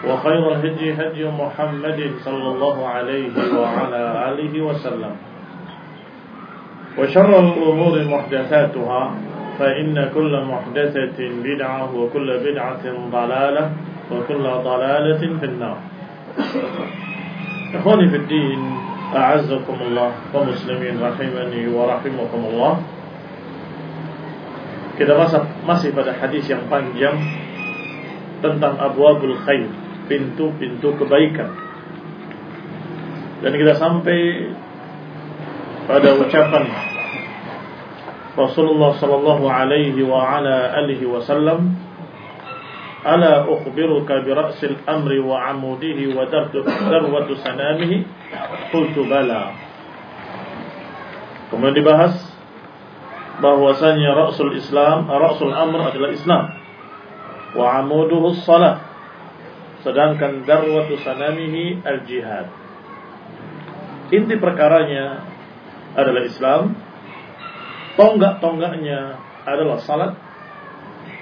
وخير الهدي هدي محمد صلى الله عليه وعلى آله وسلم. وشر الأمور محدثاتها فإن كل محدثة بدعة وكل بدعة ضلالة وكل ضلالة في النار. إخواني في الدين أعزكم الله ومسلمين رحمني ورحمكم الله. Kita masih pada hadis yang panjang tentang abwabul khair, pintu-pintu kebaikan. Dan kita sampai pada ucapan Rasulullah sallallahu alaihi wa ala alihi wasallam ra'sil amri wa amudihi wa darwatu sanamihi Qultu bala Kemudian dibahas bahwasanya Rasul Islam, Rasul Amr adalah Islam. Wa amuduhu salat. Sedangkan darwatu sanamihi al-jihad. Inti perkaranya adalah Islam. Tonggak-tonggaknya adalah salat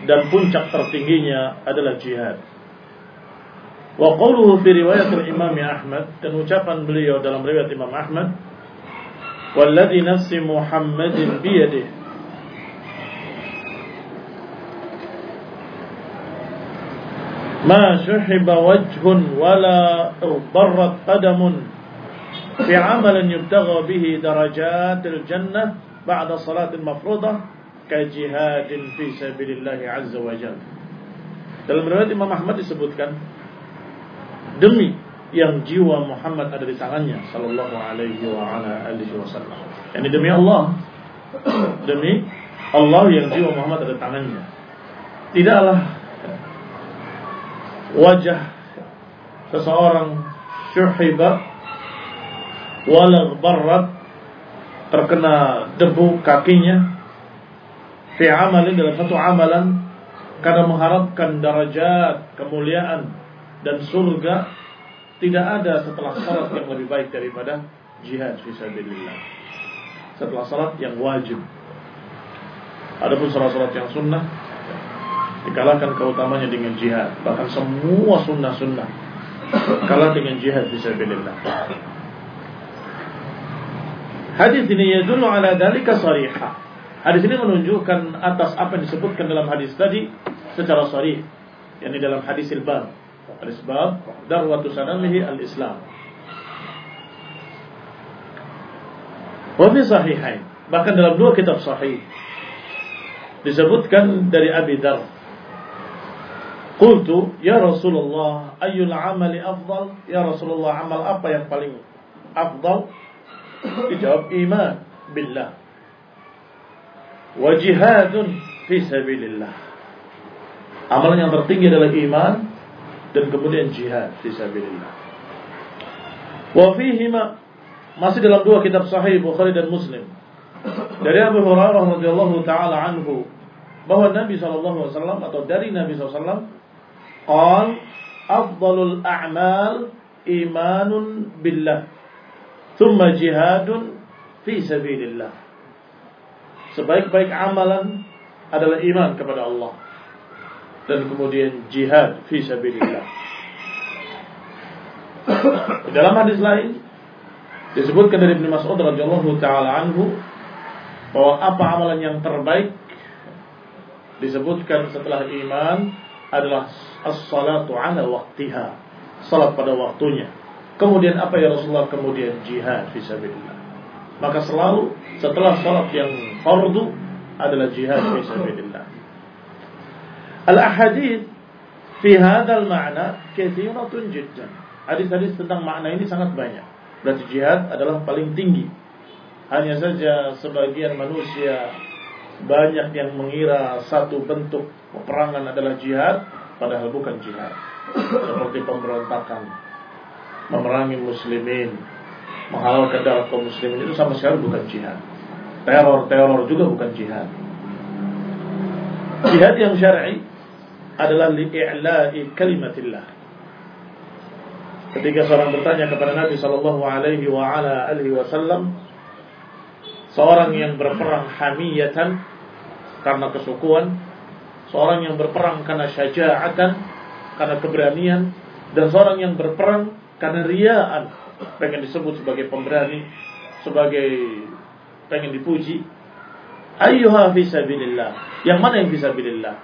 dan puncak tertingginya adalah jihad. Wa qawluhu fi riwayat Imam Ahmad dan ucapan beliau dalam riwayat Imam Ahmad Walladhi nafsi Muhammadin biyadihi ما شحب وجه ولا اغبرت قدم في عمل يبتغى به درجات الجنة بعد صلاة مفروضة كجهاد في سبيل الله عز وجل dalam riwayat Imam Ahmad disebutkan demi yang jiwa Muhammad ada di tangannya sallallahu alaihi wa ala alihi wasallam. Yani demi Allah demi Allah yang jiwa Muhammad ada di tangannya. Tidaklah wajah seseorang syuhiba walau barat terkena debu kakinya fi amalin dalam satu amalan karena mengharapkan darajat kemuliaan dan surga tidak ada setelah salat yang lebih baik daripada jihad fisabilillah setelah salat yang wajib. Adapun salat-salat yang sunnah dikalahkan keutamanya dengan jihad bahkan semua sunnah-sunnah kalah dengan jihad fisabilillah hadis ini yadullu ala dalika sarihah Hadis ini menunjukkan atas apa yang disebutkan dalam hadis tadi secara sharih, yakni dalam hadis bab. Hadis bab darwatu sanamihi al-Islam. Wa sahihain, bahkan dalam dua kitab sahih disebutkan dari Abi Dar. Qultu ya Rasulullah ayyul amali afdal? Ya Rasulullah amal apa yang paling afdal? Dijawab iman billah wa jihadun fi. Amalan yang tertinggi adalah iman dan kemudian jihad fi sabilillah. Wa fihima masih dalam dua kitab sahih Bukhari dan Muslim dari Abu Hurairah radhiyallahu taala anhu bahwa Nabi wasallam atau dari Nabi wasallam qal afdalul a'mal imanun billah thumma jihadun fi sabilillah. Sebaik-baik amalan adalah iman kepada Allah dan kemudian jihad fi sabilillah. Dalam hadis lain disebutkan dari Ibnu Mas'ud radhiyallahu taala anhu bahwa apa amalan yang terbaik disebutkan setelah iman adalah as-salatu ala waktiha. Salat pada waktunya. Kemudian apa ya Rasulullah? Kemudian jihad fisabilillah. Maka selalu setelah salat yang fardu adalah jihad fisabilillah. Al-ahadith fi hadzal ma'na katsiratun jiddan. Hadis-hadis tentang makna ini sangat banyak. Berarti jihad adalah paling tinggi. Hanya saja sebagian manusia banyak yang mengira satu bentuk peperangan adalah jihad, padahal bukan jihad. Seperti pemberontakan, memerangi muslimin, menghalalkan darah kaum muslimin itu sama sekali bukan jihad. Teror-teror juga bukan jihad. Jihad yang syar'i adalah li'i'la'i kalimatillah. Ketika seorang bertanya kepada Nabi sallallahu alaihi wasallam, seorang yang berperang hamiyatan karena kesukuan, seorang yang berperang karena syaja'atan, karena keberanian, dan seorang yang berperang karena riaan, pengen disebut sebagai pemberani, sebagai pengen dipuji. Ayyuha fisabilillah. Yang mana yang fisabilillah?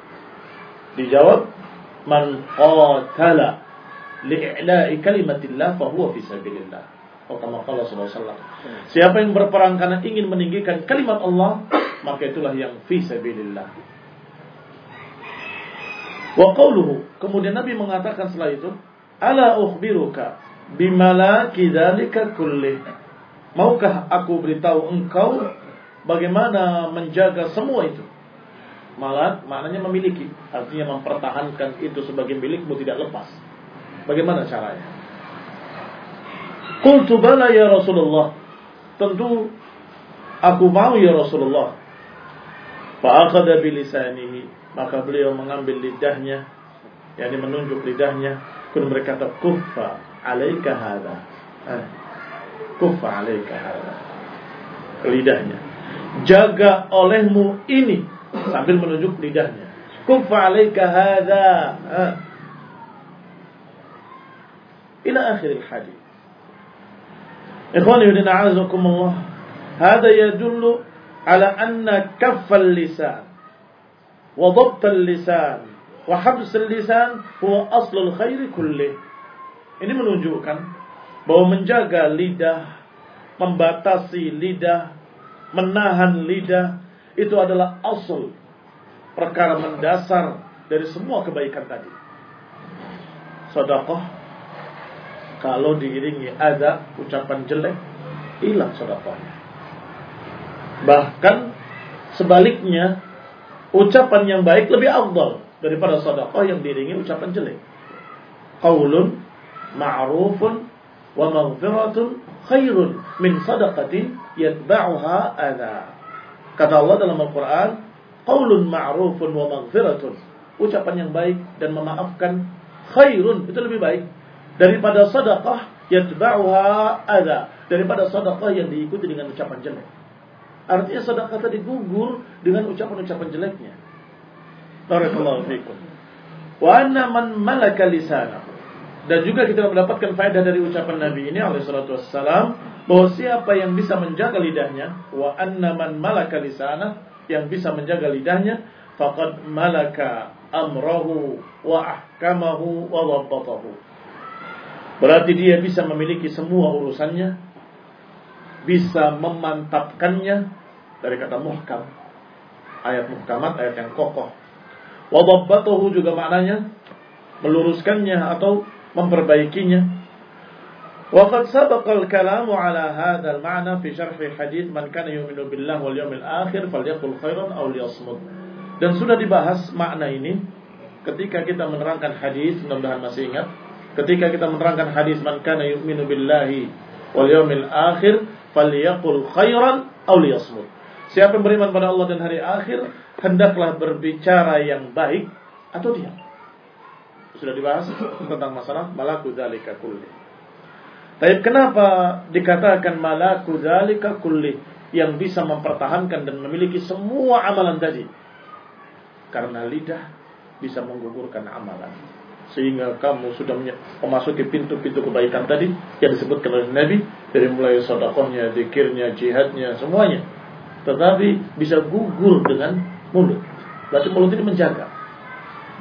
Dijawab, man qatala li'i'la'i kalimatillah fahuwa fisabilillah. Oh, Siapa yang berperang karena ingin meninggikan kalimat Allah, maka itulah yang fi sabilillah. Wa qawluhu, kemudian Nabi mengatakan setelah itu, ala ukhbiruka bimalaki dzalika kulli. Maukah aku beritahu engkau bagaimana menjaga semua itu? Malak maknanya memiliki, artinya mempertahankan itu sebagai milikmu tidak lepas. Bagaimana caranya? Qultu bala ya Rasulullah. Tentu aku mau ya Rasulullah. Fa'akhadha bilisanihi maka beliau mengambil lidahnya yakni menunjuk lidahnya. Kemudian berkata kufa alaika hada eh, ah, kufa alaika hada lidahnya. Jaga olehmu ini sambil menunjuk lidahnya. Kufa alaika hada eh. Ah. ila akhir hadis ikhwani wa a'azakumullah. Hada yadullu ala anna kaffal lisan. وضبط اللسان وحبس اللسان هو أصل الخير كله. Ini menunjukkan bahwa menjaga lidah, membatasi lidah, menahan lidah itu adalah asal perkara mendasar dari semua kebaikan tadi. Sodakoh kalau diiringi ada ucapan jelek hilang sodakohnya. Bahkan sebaliknya ucapan yang baik lebih afdal daripada sedekah yang diiringi ucapan jelek. Qaulun ma'rufun wa maghfiratun khairun min sadaqatin yatba'uha adha. Kata Allah dalam Al-Quran, qaulun ma'rufun wa maghfiratun. Ucapan yang baik dan memaafkan khairun itu lebih baik daripada sedekah yatba'uha ada daripada sedekah yang diikuti dengan ucapan jelek. Artinya sedekah tadi gugur dengan ucapan-ucapan jeleknya. Barakallahu fikum. Wa anna man malaka lisana. Dan juga kita mendapatkan faedah dari ucapan Nabi ini alaihi salatu wassalam bahwa siapa yang bisa menjaga lidahnya wa anna man malaka lisana yang bisa menjaga lidahnya faqad malaka amrahu wa ahkamahu wa dhabbatahu Berarti dia bisa memiliki semua urusannya, bisa memantapkannya dari kata muhkam. Ayat muhkamat, ayat yang kokoh. Wadabbatuhu juga maknanya meluruskannya atau memperbaikinya. Waqad sabaqal kalamu ala hadzal ma'na fi syarh hadits man kana yu'minu billahi wal yawmil akhir falyaqul khairan aw liyasmut. Dan sudah dibahas makna ini ketika kita menerangkan hadis, mudah-mudahan masih ingat. Ketika kita menerangkan hadis man kana yu'minu billahi wal yawmil akhir falyaqul khairan aw liyasmut siapa yang beriman pada Allah dan hari akhir hendaklah berbicara yang baik atau diam sudah dibahas tentang masalah malaku dzalika kulli tapi kenapa dikatakan malaku dzalika kulli yang bisa mempertahankan dan memiliki semua amalan tadi? Karena lidah bisa menggugurkan amalan. Sehingga kamu sudah memasuki pintu-pintu kebaikan tadi yang disebutkan oleh Nabi dari mulai sodakohnya, dikirnya, jihadnya, semuanya. Tetapi bisa gugur dengan mulut. Berarti mulut ini menjaga.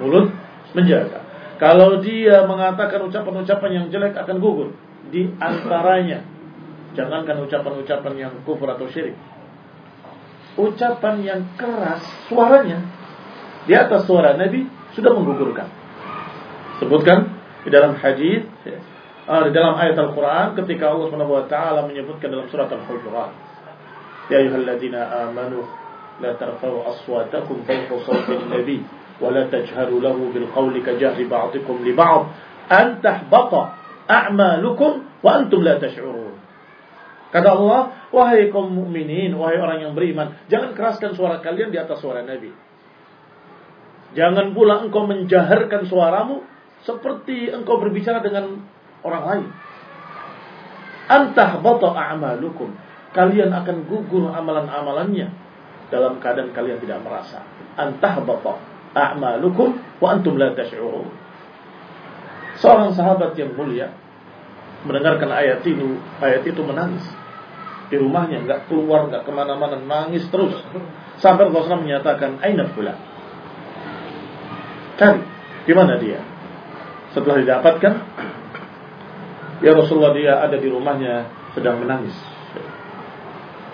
Mulut menjaga. Kalau dia mengatakan ucapan-ucapan yang jelek akan gugur di antaranya. Jangankan ucapan-ucapan yang kufur atau syirik. Ucapan yang keras suaranya di atas suara Nabi sudah menggugurkan. Sebutkan di dalam hadis uh, di dalam ayat Al-Qur'an ketika Allah Subhanahu wa taala menyebutkan dalam surat Al-Hujurat. Ya ayyuhalladzina amanu la tarfa'u aswatakum fawqa sawti nabi wa la tajharu lahu bil qawli ka jahri ba'dikum li ba'd an tahbata a'malukum wa antum la tash'urun. Kata Allah, wahai kaum mukminin, wahai orang yang beriman, jangan keraskan suara kalian di atas suara Nabi. Jangan pula engkau menjaharkan suaramu seperti engkau berbicara dengan orang lain. Antah bata a'malukum. Kalian akan gugur amalan-amalannya dalam keadaan kalian tidak merasa. Antah bata a'malukum wa antum la tash'urun. Seorang sahabat yang mulia mendengarkan ayat itu, ayat itu menangis di rumahnya, nggak keluar, nggak ke mana-mana, nangis terus. Sampai Rasulullah menyatakan, Aina pula. Cari, di mana dia? Setelah didapatkan, ya Rasulullah dia ada di rumahnya sedang menangis.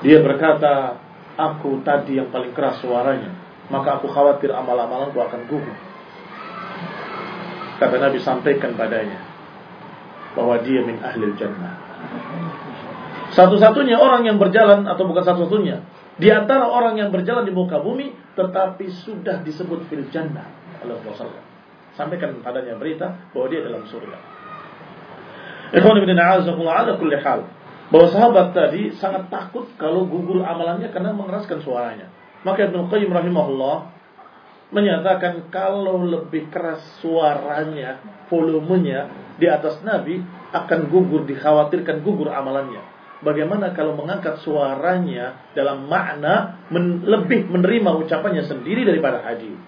Dia berkata, aku tadi yang paling keras suaranya, maka aku khawatir amal-amalanku akan gugur. Kata Nabi sampaikan padanya bahwa dia min ahli jannah. Satu-satunya orang yang berjalan atau bukan satu-satunya di antara orang yang berjalan di muka bumi tetapi sudah disebut fil jannah oleh Rasulullah. Sampaikan padanya berita bahwa dia dalam surga. Ikhwan ibn ala kulli hal. Bahwa sahabat tadi sangat takut kalau gugur amalannya karena mengeraskan suaranya. Maka Ibnu Qayyim rahimahullah menyatakan kalau lebih keras suaranya, volumenya di atas Nabi akan gugur, dikhawatirkan gugur amalannya. Bagaimana kalau mengangkat suaranya dalam makna men lebih menerima ucapannya sendiri daripada hadis?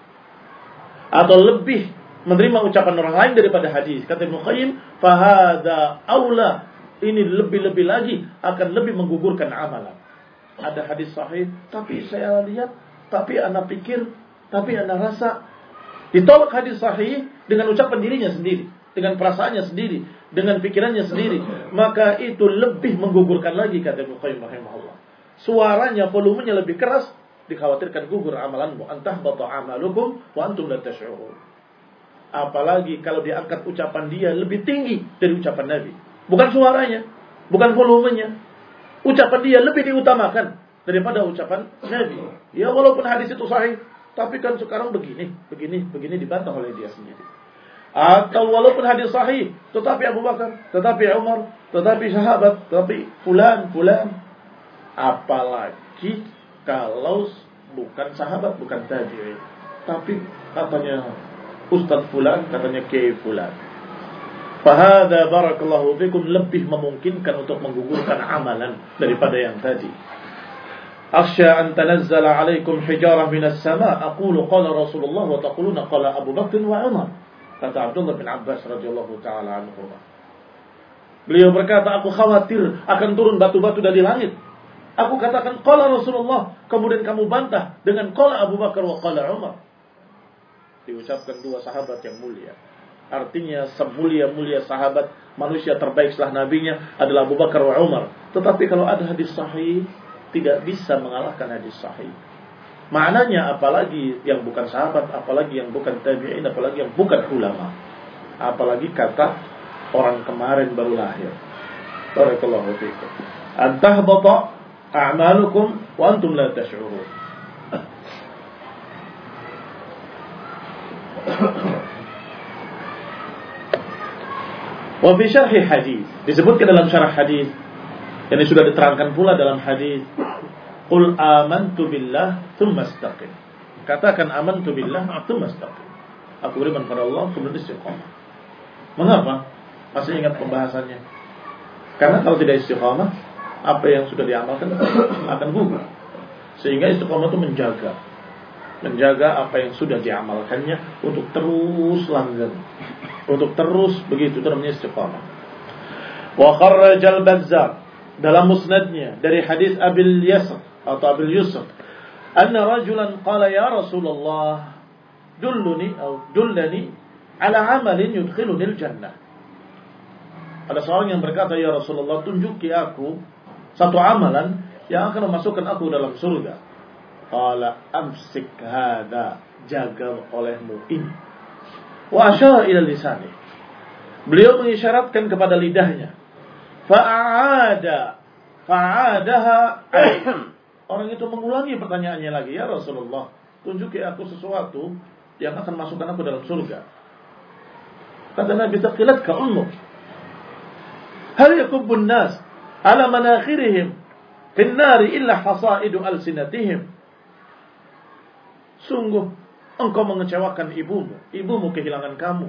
Atau lebih menerima ucapan orang lain daripada hadis. Kata Ibnu Qayyim, fahada aula. Ini lebih-lebih lagi akan lebih menggugurkan amalan. Ada hadis sahih, tapi saya lihat, tapi anak pikir tapi anda rasa ditolak hadis sahih dengan ucapan dirinya sendiri, dengan perasaannya sendiri, dengan pikirannya sendiri, maka itu lebih menggugurkan lagi kata Ibnu Qayyim rahimahullah. Suaranya, volumenya lebih keras, dikhawatirkan gugur amalanmu. Antah bata amalukum wa antum la. Apalagi kalau diangkat ucapan dia lebih tinggi dari ucapan Nabi. Bukan suaranya, bukan volumenya. Ucapan dia lebih diutamakan daripada ucapan Nabi. Ya walaupun hadis itu sahih, tapi kan sekarang begini, begini, begini dibantah oleh dia sendiri. Atau walaupun hadis sahih, tetapi Abu Bakar, tetapi Umar, tetapi sahabat, tetapi fulan, fulan. Apalagi kalau bukan sahabat, bukan tabi'in. Tapi katanya Ustadz Fulan, katanya Kiai Fulan. Fahada barakallahu fikum lebih memungkinkan untuk menggugurkan amalan daripada yang tadi. Akhsha an tanazzala alaikum hijarah minas sama. Aqulu qala Rasulullah wa taquluna qala Abu Bakr wa Umar. Kata Abdullah bin Abbas radhiyallahu taala anhu. Beliau berkata, aku khawatir akan turun batu-batu dari langit. Aku katakan qala Rasulullah, kemudian kamu bantah dengan qala Abu Bakar wa qala Umar. Diucapkan dua sahabat yang mulia. Artinya semulia-mulia sahabat manusia terbaik setelah nabinya adalah Abu Bakar wa Umar. Tetapi kalau ada hadis sahih tidak bisa mengalahkan hadis sahih. Maknanya apalagi yang bukan sahabat, apalagi yang bukan tabi'in, apalagi yang bukan ulama. Apalagi kata orang kemarin baru lahir. Barakallahu fiikum. An tahbata a'malukum wa antum la tash'urun. Wa fi syarhi hadis disebutkan dalam syarah hadis ini sudah diterangkan pula dalam hadis Qul amantu billah thumma istaqim. Katakan amantu billah thumma istaqim. Aku beriman pada Allah kemudian istiqamah. Mengapa? Masih ingat pembahasannya? Karena kalau tidak istiqamah, apa yang sudah diamalkan akan gugur. Sehingga istiqamah itu menjaga menjaga apa yang sudah diamalkannya untuk terus langgeng. Untuk terus begitu itu namanya istiqamah. Wa kharrajal bazzar dalam musnadnya dari hadis Abil Yasr atau Abil Yusr anna rajulan qala ya Rasulullah dulluni atau dullani ala amalin yudkhiluni al-jannah. Ada seorang yang berkata ya Rasulullah tunjuki aku satu amalan yang akan memasukkan aku dalam surga Qala amsik hada jaga olehmu ini. Wa asyara ila lisani. Beliau mengisyaratkan kepada lidahnya. Fa'ada fa'adaha Orang itu mengulangi pertanyaannya lagi, ya Rasulullah, tunjuki aku sesuatu yang akan masukkan aku dalam surga. Kata Nabi, taqilat ka ummuk. Hal yakubbun nas ala manakhirihim fin nari illa hasaidu alsinatihim. Sungguh engkau mengecewakan ibumu. Ibumu kehilangan kamu.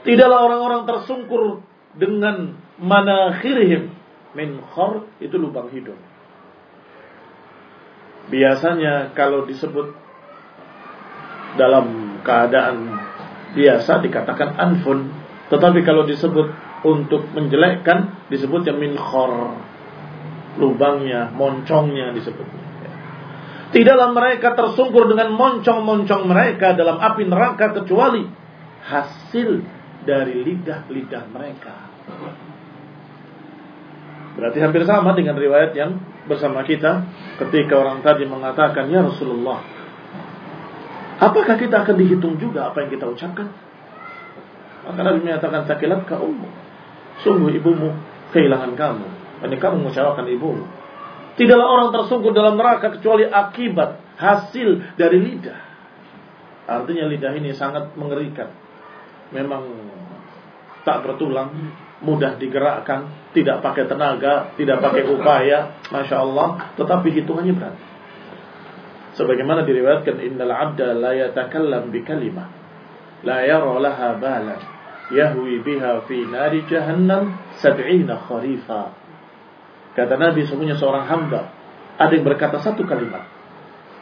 Tidaklah orang-orang tersungkur dengan manakhirihim. Min khor itu lubang hidung. Biasanya kalau disebut dalam keadaan biasa dikatakan anfun. Tetapi kalau disebut untuk menjelekkan disebutnya min khor. Lubangnya, moncongnya disebutnya. Tidaklah mereka tersungkur dengan moncong-moncong mereka dalam api neraka kecuali hasil dari lidah-lidah mereka. Berarti hampir sama dengan riwayat yang bersama kita ketika orang tadi mengatakan, "Ya Rasulullah, apakah kita akan dihitung juga apa yang kita ucapkan?" Maka Nabi menyatakan, "Sakilat ka ummu." Sungguh ibumu kehilangan kamu. Ini kamu mengecewakan ibumu. Tidaklah orang tersungkur dalam neraka kecuali akibat hasil dari lidah. Artinya lidah ini sangat mengerikan. Memang tak bertulang, mudah digerakkan, tidak pakai tenaga, tidak pakai upaya, masya Allah. Tetapi hitungannya berat. Sebagaimana diriwayatkan, Innal abda la yatakallam bi kalimah, la yara laha balan, yahwi biha fi nari jahannam sab'ina kharifa. Kata Nabi semuanya seorang hamba ada yang berkata satu kalimat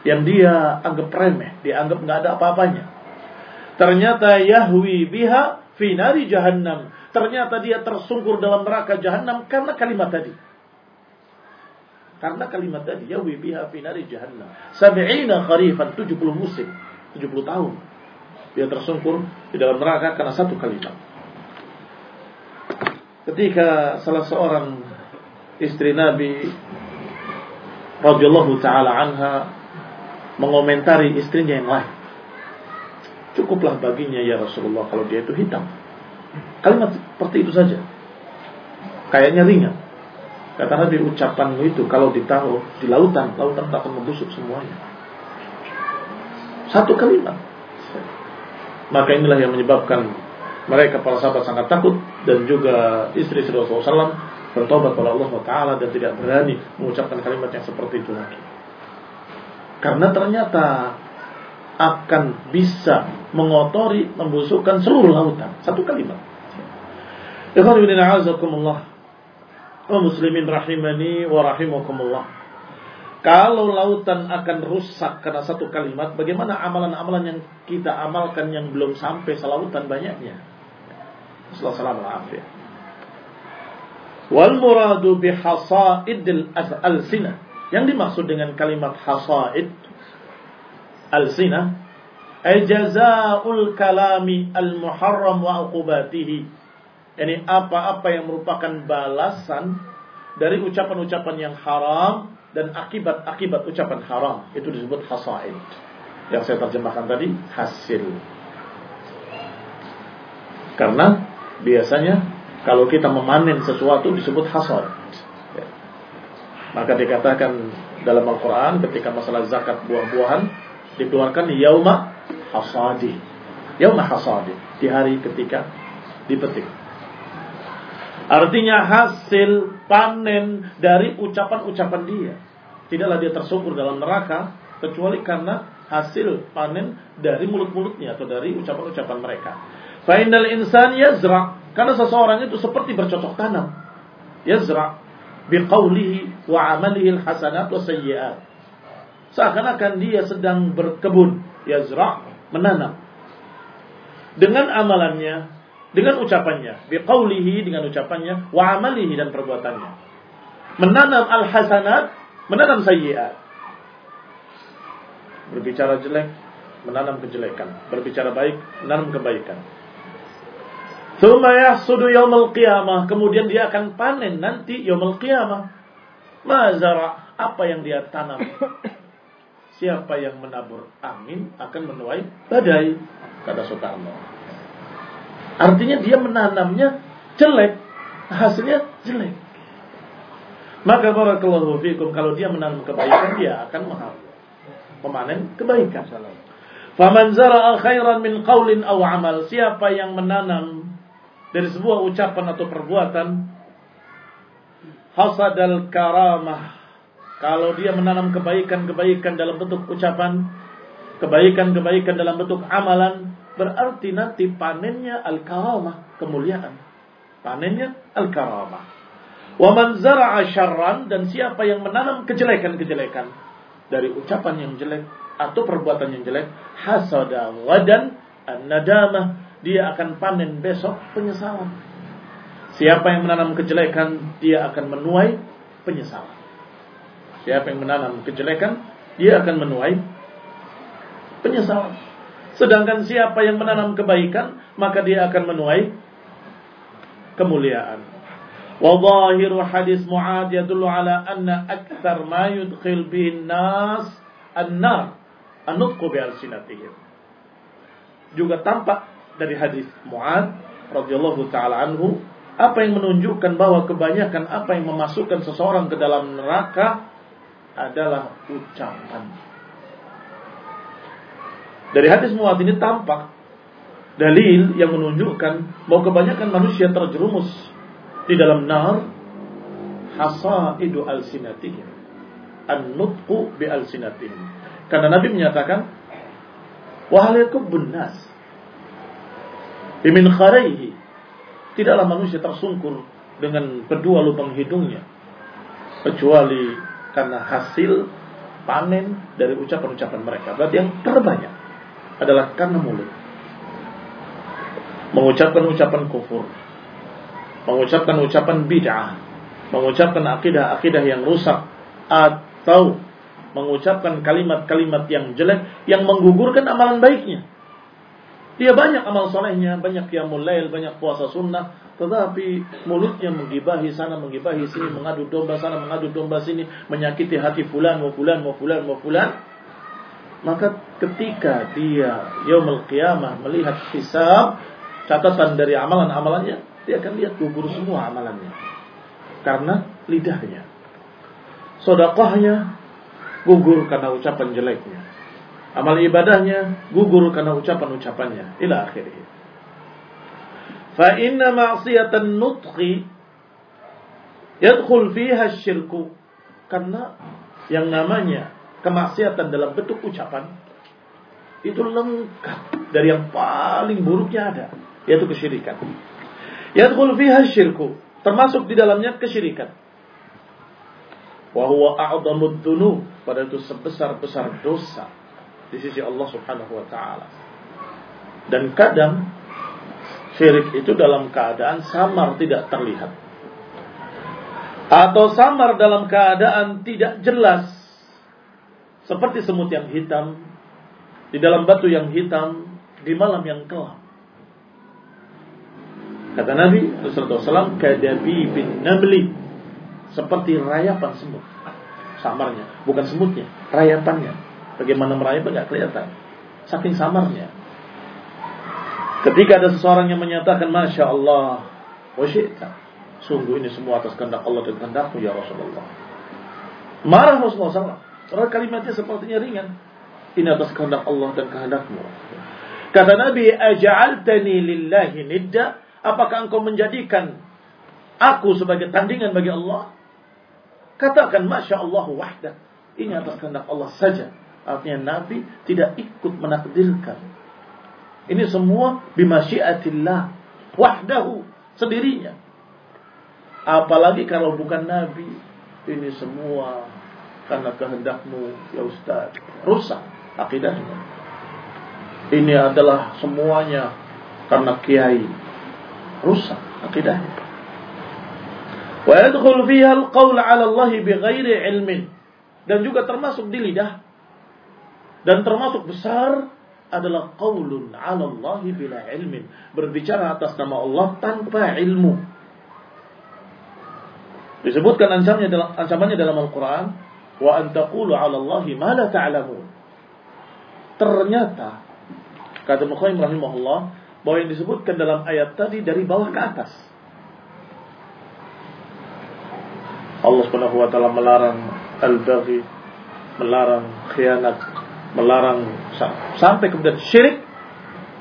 yang dia anggap remeh, dia anggap nggak ada apa-apanya. Ternyata Yahwi biha finari jahannam. Ternyata dia tersungkur dalam neraka jahannam karena kalimat tadi. Karena kalimat tadi Yahwi biha finari jahannam. Sab'ina kharifan 70 musim, 70 tahun. Dia tersungkur di dalam neraka karena satu kalimat. Ketika salah seorang istri Nabi radhiyallahu taala anha mengomentari istrinya yang lain. Cukuplah baginya ya Rasulullah kalau dia itu hitam. Kalimat seperti itu saja. Kayaknya ringan. Kata Nabi ucapanmu itu kalau ditaruh di lautan, lautan tak akan membusuk semuanya. Satu kalimat. Maka inilah yang menyebabkan mereka para sahabat sangat takut dan juga istri-istri Rasulullah SAW bertobat kepada Allah Taala dan tidak berani mengucapkan kalimat yang seperti itu lagi. Karena ternyata akan bisa mengotori, membusukkan seluruh lautan. Satu kalimat. Wa muslimin rahimani wa rahimakumullah. Kalau lautan akan rusak karena satu kalimat, bagaimana amalan-amalan yang kita amalkan yang belum sampai selautan banyaknya? Assalamualaikum warahmatullahi Wal muradu bi hasaidil al-sinah. Yang dimaksud dengan kalimat hasaid al-sinah ay jazaa'ul kalami al-muharram wa uqubatihi. Yani apa-apa yang merupakan balasan dari ucapan-ucapan yang haram dan akibat-akibat ucapan haram itu disebut hasaid. Yang saya terjemahkan tadi hasil. Karena biasanya Kalau kita memanen sesuatu disebut hasad. Ya. Maka dikatakan dalam Al-Quran ketika masalah zakat buah-buahan dikeluarkan yauma hasadi. Yauma hasadi. Di hari ketika dipetik. Artinya hasil panen dari ucapan-ucapan dia. Tidaklah dia tersungkur dalam neraka kecuali karena hasil panen dari mulut-mulutnya atau dari ucapan-ucapan mereka. Fa'inal insan yazra karena seseorang itu seperti bercocok tanam. Yazra biqaulihi wa amalihi alhasanat wa sayyiat. Seakan-akan dia sedang berkebun, yazra, menanam. Dengan amalannya dengan ucapannya, biqaulihi dengan ucapannya, wa amalihi dan perbuatannya. Menanam al-hasanat, menanam sayyiat. Berbicara jelek, menanam kejelekan. Berbicara baik, menanam kebaikan. Thumma yahsudu yawmal qiyamah. Kemudian dia akan panen nanti yawmal qiyamah. Mazara, apa yang dia tanam. Siapa yang menabur angin akan menuai badai, kata Soekarno. Artinya dia menanamnya jelek, hasilnya jelek. Maka barakallahu fikum kalau dia menanam kebaikan dia akan memanen kebaikan. Faman zara'a khairan min qaulin aw amal, siapa yang menanam dari sebuah ucapan atau perbuatan hasadal karamah. Kalau dia menanam kebaikan-kebaikan dalam bentuk ucapan, kebaikan-kebaikan dalam bentuk amalan, berarti nanti panennya al-karamah, kemuliaan. Panennya al-karamah. Wa man zara'a syarran dan siapa yang menanam kejelekan-kejelekan dari ucapan yang jelek atau perbuatan yang jelek, hasada wadan an-nadamah, dia akan panen besok penyesalan. Siapa yang menanam kejelekan, dia akan menuai penyesalan. Siapa yang menanam kejelekan, dia akan menuai penyesalan. Sedangkan siapa yang menanam kebaikan, maka dia akan menuai kemuliaan. Hadis Mu'ad yadullu ala anna akthar ma yudkhil bihin nas an-nar an-nutqu bi alsinatihim. Juga tampak dari hadis Mu'ad radhiyallahu taala anhu apa yang menunjukkan bahwa kebanyakan apa yang memasukkan seseorang ke dalam neraka adalah ucapan dari hadis muat ini tampak dalil yang menunjukkan bahwa kebanyakan manusia terjerumus di dalam nar hasaidu alsinatihim an-nutqu bi alsinatihim. Karena Nabi menyatakan wahal yakubun nas bimin kharaihi tidaklah manusia tersungkur dengan kedua lubang hidungnya kecuali karena hasil panen dari ucapan-ucapan mereka. Berarti yang terbanyak adalah karena mulut. Mengucapkan ucapan kufur. Mengucapkan ucapan bid'ah. Mengucapkan akidah-akidah yang rusak. Atau mengucapkan kalimat-kalimat yang jelek yang menggugurkan amalan baiknya. Dia banyak amal solehnya, banyak yang mulail, banyak puasa sunnah, tetapi mulutnya menggibahi sana, menggibahi sini, mengadu domba sana, mengadu domba sini, menyakiti hati fulan, mau fulan, mau fulan, mau fulan. Maka ketika dia yaumul qiyamah melihat hisab catatan dari amalan-amalannya, dia akan lihat gugur semua amalannya. Karena lidahnya. Sodakahnya gugur karena ucapan jeleknya. Amal ibadahnya gugur karena ucapan-ucapannya. Ila akhirnya. Fa inna ma'siyatan nutqi yadkhul fiha syirku. Karena yang namanya kemaksiatan dalam bentuk ucapan itu lengkap dari yang paling buruknya ada yaitu kesyirikan. Yadkhul fiha syirku termasuk di dalamnya kesyirikan. Wa huwa a'dhamud dzunub pada itu sebesar-besar dosa di sisi Allah Subhanahu wa taala. Dan kadang syirik itu dalam keadaan samar tidak terlihat. Atau samar dalam keadaan tidak jelas seperti semut yang hitam di dalam batu yang hitam di malam yang kelam. Kata Nabi SAW, kadabi bin namli seperti rayapan semut. Samarnya, bukan semutnya, rayapannya. Bagaimana merayap nggak kelihatan. Saking samarnya. Ketika ada seseorang yang menyatakan, Masya Allah, wa syi'ta. Sungguh ini semua atas kehendak Allah dan kehendakmu ya Rasulullah. Marah Rasulullah SAW. Karena kalimatnya sepertinya ringan. Ini atas kehendak Allah dan kehendakmu. Kata Nabi, Aja'altani lillahi nidda. Apakah engkau menjadikan aku sebagai tandingan bagi Allah? Katakan, Masya Allah wahdah. Ini atas kehendak Allah saja. Artinya Nabi tidak ikut menakdirkan. Ini semua bimasyiatillah. Wahdahu. Sendirinya. Apalagi kalau bukan Nabi. Ini semua karena kehendakmu ya Ustaz. Rusak akidahnya. Ini adalah semuanya karena kiai. Rusak akidahnya. Wa yadkhul fiha al-qawl 'ala Allah bighairi ilmin. Dan juga termasuk di lidah. Dan termasuk besar adalah qaulun 'ala Allah bila ilmin. Berbicara atas nama Allah tanpa ilmu. Disebutkan ancamannya dalam ancamannya dalam Al-Qur'an, wa an taqulu 'ala Allah ma la ta'lamun. Ternyata kata Muqayyim rahimahullah bahwa yang disebutkan dalam ayat tadi dari bawah ke atas. Allah Subhanahu wa taala melarang al-baghi, melarang khianat, melarang sampai kemudian syirik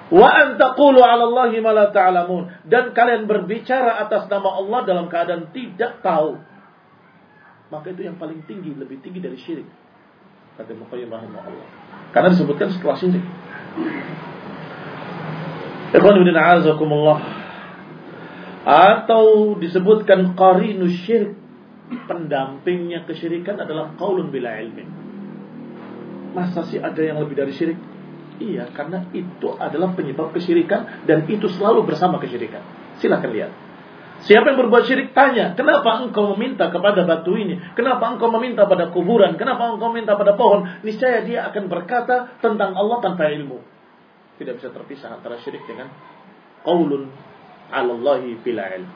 wa an taqulu 'ala Allahi ma la ta'lamun dan kalian berbicara atas nama Allah dalam keadaan tidak tahu. Maka itu yang paling tinggi, lebih tinggi dari syirik. Kata Muqayyim rahimahullah. Karena disebutkan setelah syirik. Ikhwan bin a'azakumullah. Atau disebutkan qarinu syirik. Pendampingnya kesyirikan adalah qaulun bila ilmin. Masa sih ada yang lebih dari syirik? Iya, karena itu adalah penyebab kesyirikan dan itu selalu bersama kesyirikan. Silahkan lihat. Siapa yang berbuat syirik tanya, kenapa engkau meminta kepada batu ini? Kenapa engkau meminta pada kuburan? Kenapa engkau meminta pada pohon? Niscaya dia akan berkata tentang Allah tanpa ilmu. Tidak bisa terpisah antara syirik dengan qaulun 'ala Allahi bila ilm.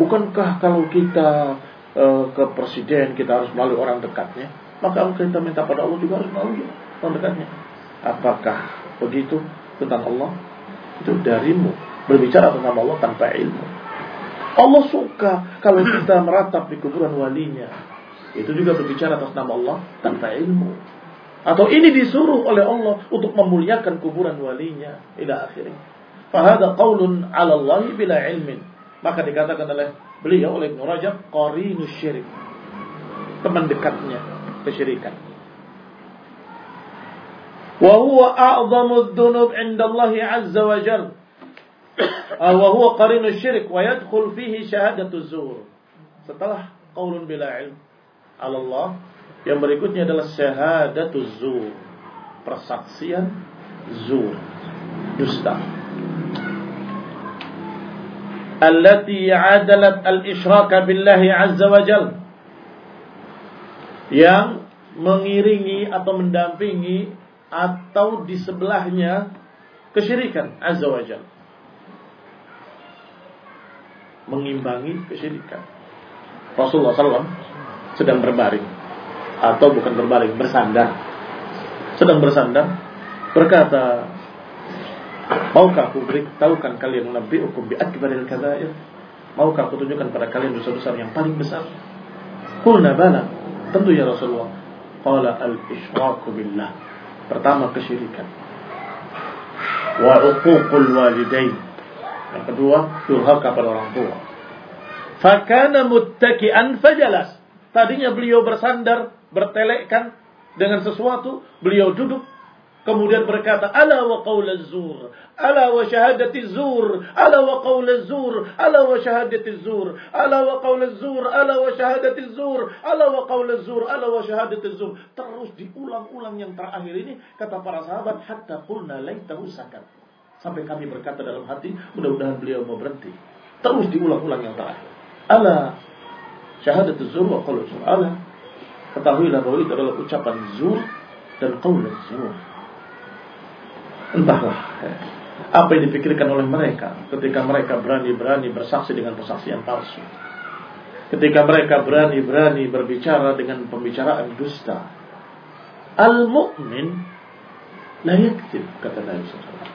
Bukankah kalau kita uh, ke presiden kita harus melalui orang dekatnya? Maka kita minta pada Allah juga harus melalui orang dekatnya. Apakah begitu tentang Allah? Itu darimu berbicara tentang Allah tanpa ilmu. Allah suka kalau kita meratap di kuburan walinya. Itu juga berbicara atas nama Allah tanpa ilmu. Atau ini disuruh oleh Allah untuk memuliakan kuburan walinya. Ila akhirnya. Fahada qawlun ala Allah bila ilmin. Maka dikatakan oleh beliau oleh Ibn Rajab. Qarinu syirik. Teman dekatnya kesyirikan. Wa a'zamu dhunub inda Allah azza wa jalla wa huwa qarinu syirik wa yadkhul fihi syahadatu zur. Setelah qaulun bila ilm Allah, yang berikutnya adalah syahadatu zur. Persaksian zur. Dusta. Allati adalat al-isyraka billahi azza wa jal. Yang mengiringi atau mendampingi atau di sebelahnya kesyirikan azza wa jalla mengimbangi kesyirikan. Rasulullah SAW sedang berbaring atau bukan berbaring, bersandar. Sedang bersandar berkata, Maukah aku beritahukan kalian nabi hukum bi akbaril kabair? Maukah aku tunjukkan pada kalian dosa besar yang paling besar? Qulna bala. Tentu ya Rasulullah. Qala al-isyraku billah. Pertama kesyirikan. Wa uququl walidain yang kedua, durhaka pada orang tua. Fakana muttaki'an fajalas. Tadinya beliau bersandar, bertelekkan dengan sesuatu, beliau duduk kemudian berkata ala wa qaul zur ala wa syahadati zur ala wa qaul zur ala wa syahadati zur ala wa qaul zur ala wa syahadati zur ala wa qaul zur ala wa syahadati zur terus diulang-ulang yang terakhir ini kata para sahabat hatta qulna laitahu sakat Sampai kami berkata dalam hati, mudah-mudahan beliau mau berhenti. Terus diulang-ulang yang terakhir. Ala syahadat zur wa qaul zur. Ala ketahuilah bahwa itu adalah ucapan zur dan qaul zur. Entahlah apa yang dipikirkan oleh mereka ketika mereka berani-berani bersaksi dengan persaksian palsu. Ketika mereka berani-berani berbicara dengan pembicaraan dusta. Al-mu'min la yaktib kata Nabi SAW.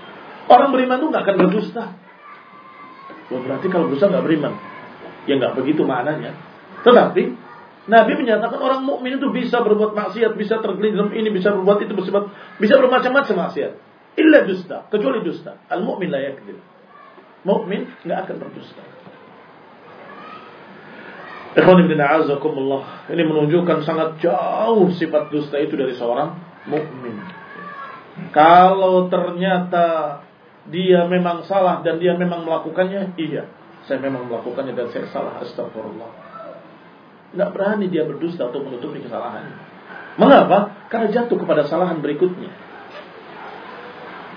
Orang beriman itu nggak akan berdusta. berarti kalau berusaha nggak beriman. Ya nggak begitu maknanya. Tetapi Nabi menyatakan orang mukmin itu bisa berbuat maksiat, bisa tergelincir ini, bisa berbuat itu, bisa, bisa bermacam-macam maksiat. Illa dusta, kecuali dusta. Al mukmin la yakdzib. Mukmin nggak akan berdusta. Ikhwan ibn a'azakumullah. Ini menunjukkan sangat jauh sifat dusta itu dari seorang mukmin. Kalau ternyata dia memang salah dan dia memang melakukannya, iya, saya memang melakukannya dan saya salah, astagfirullah. Tidak berani dia berdusta untuk menutupi kesalahannya. Mengapa? Karena jatuh kepada kesalahan berikutnya.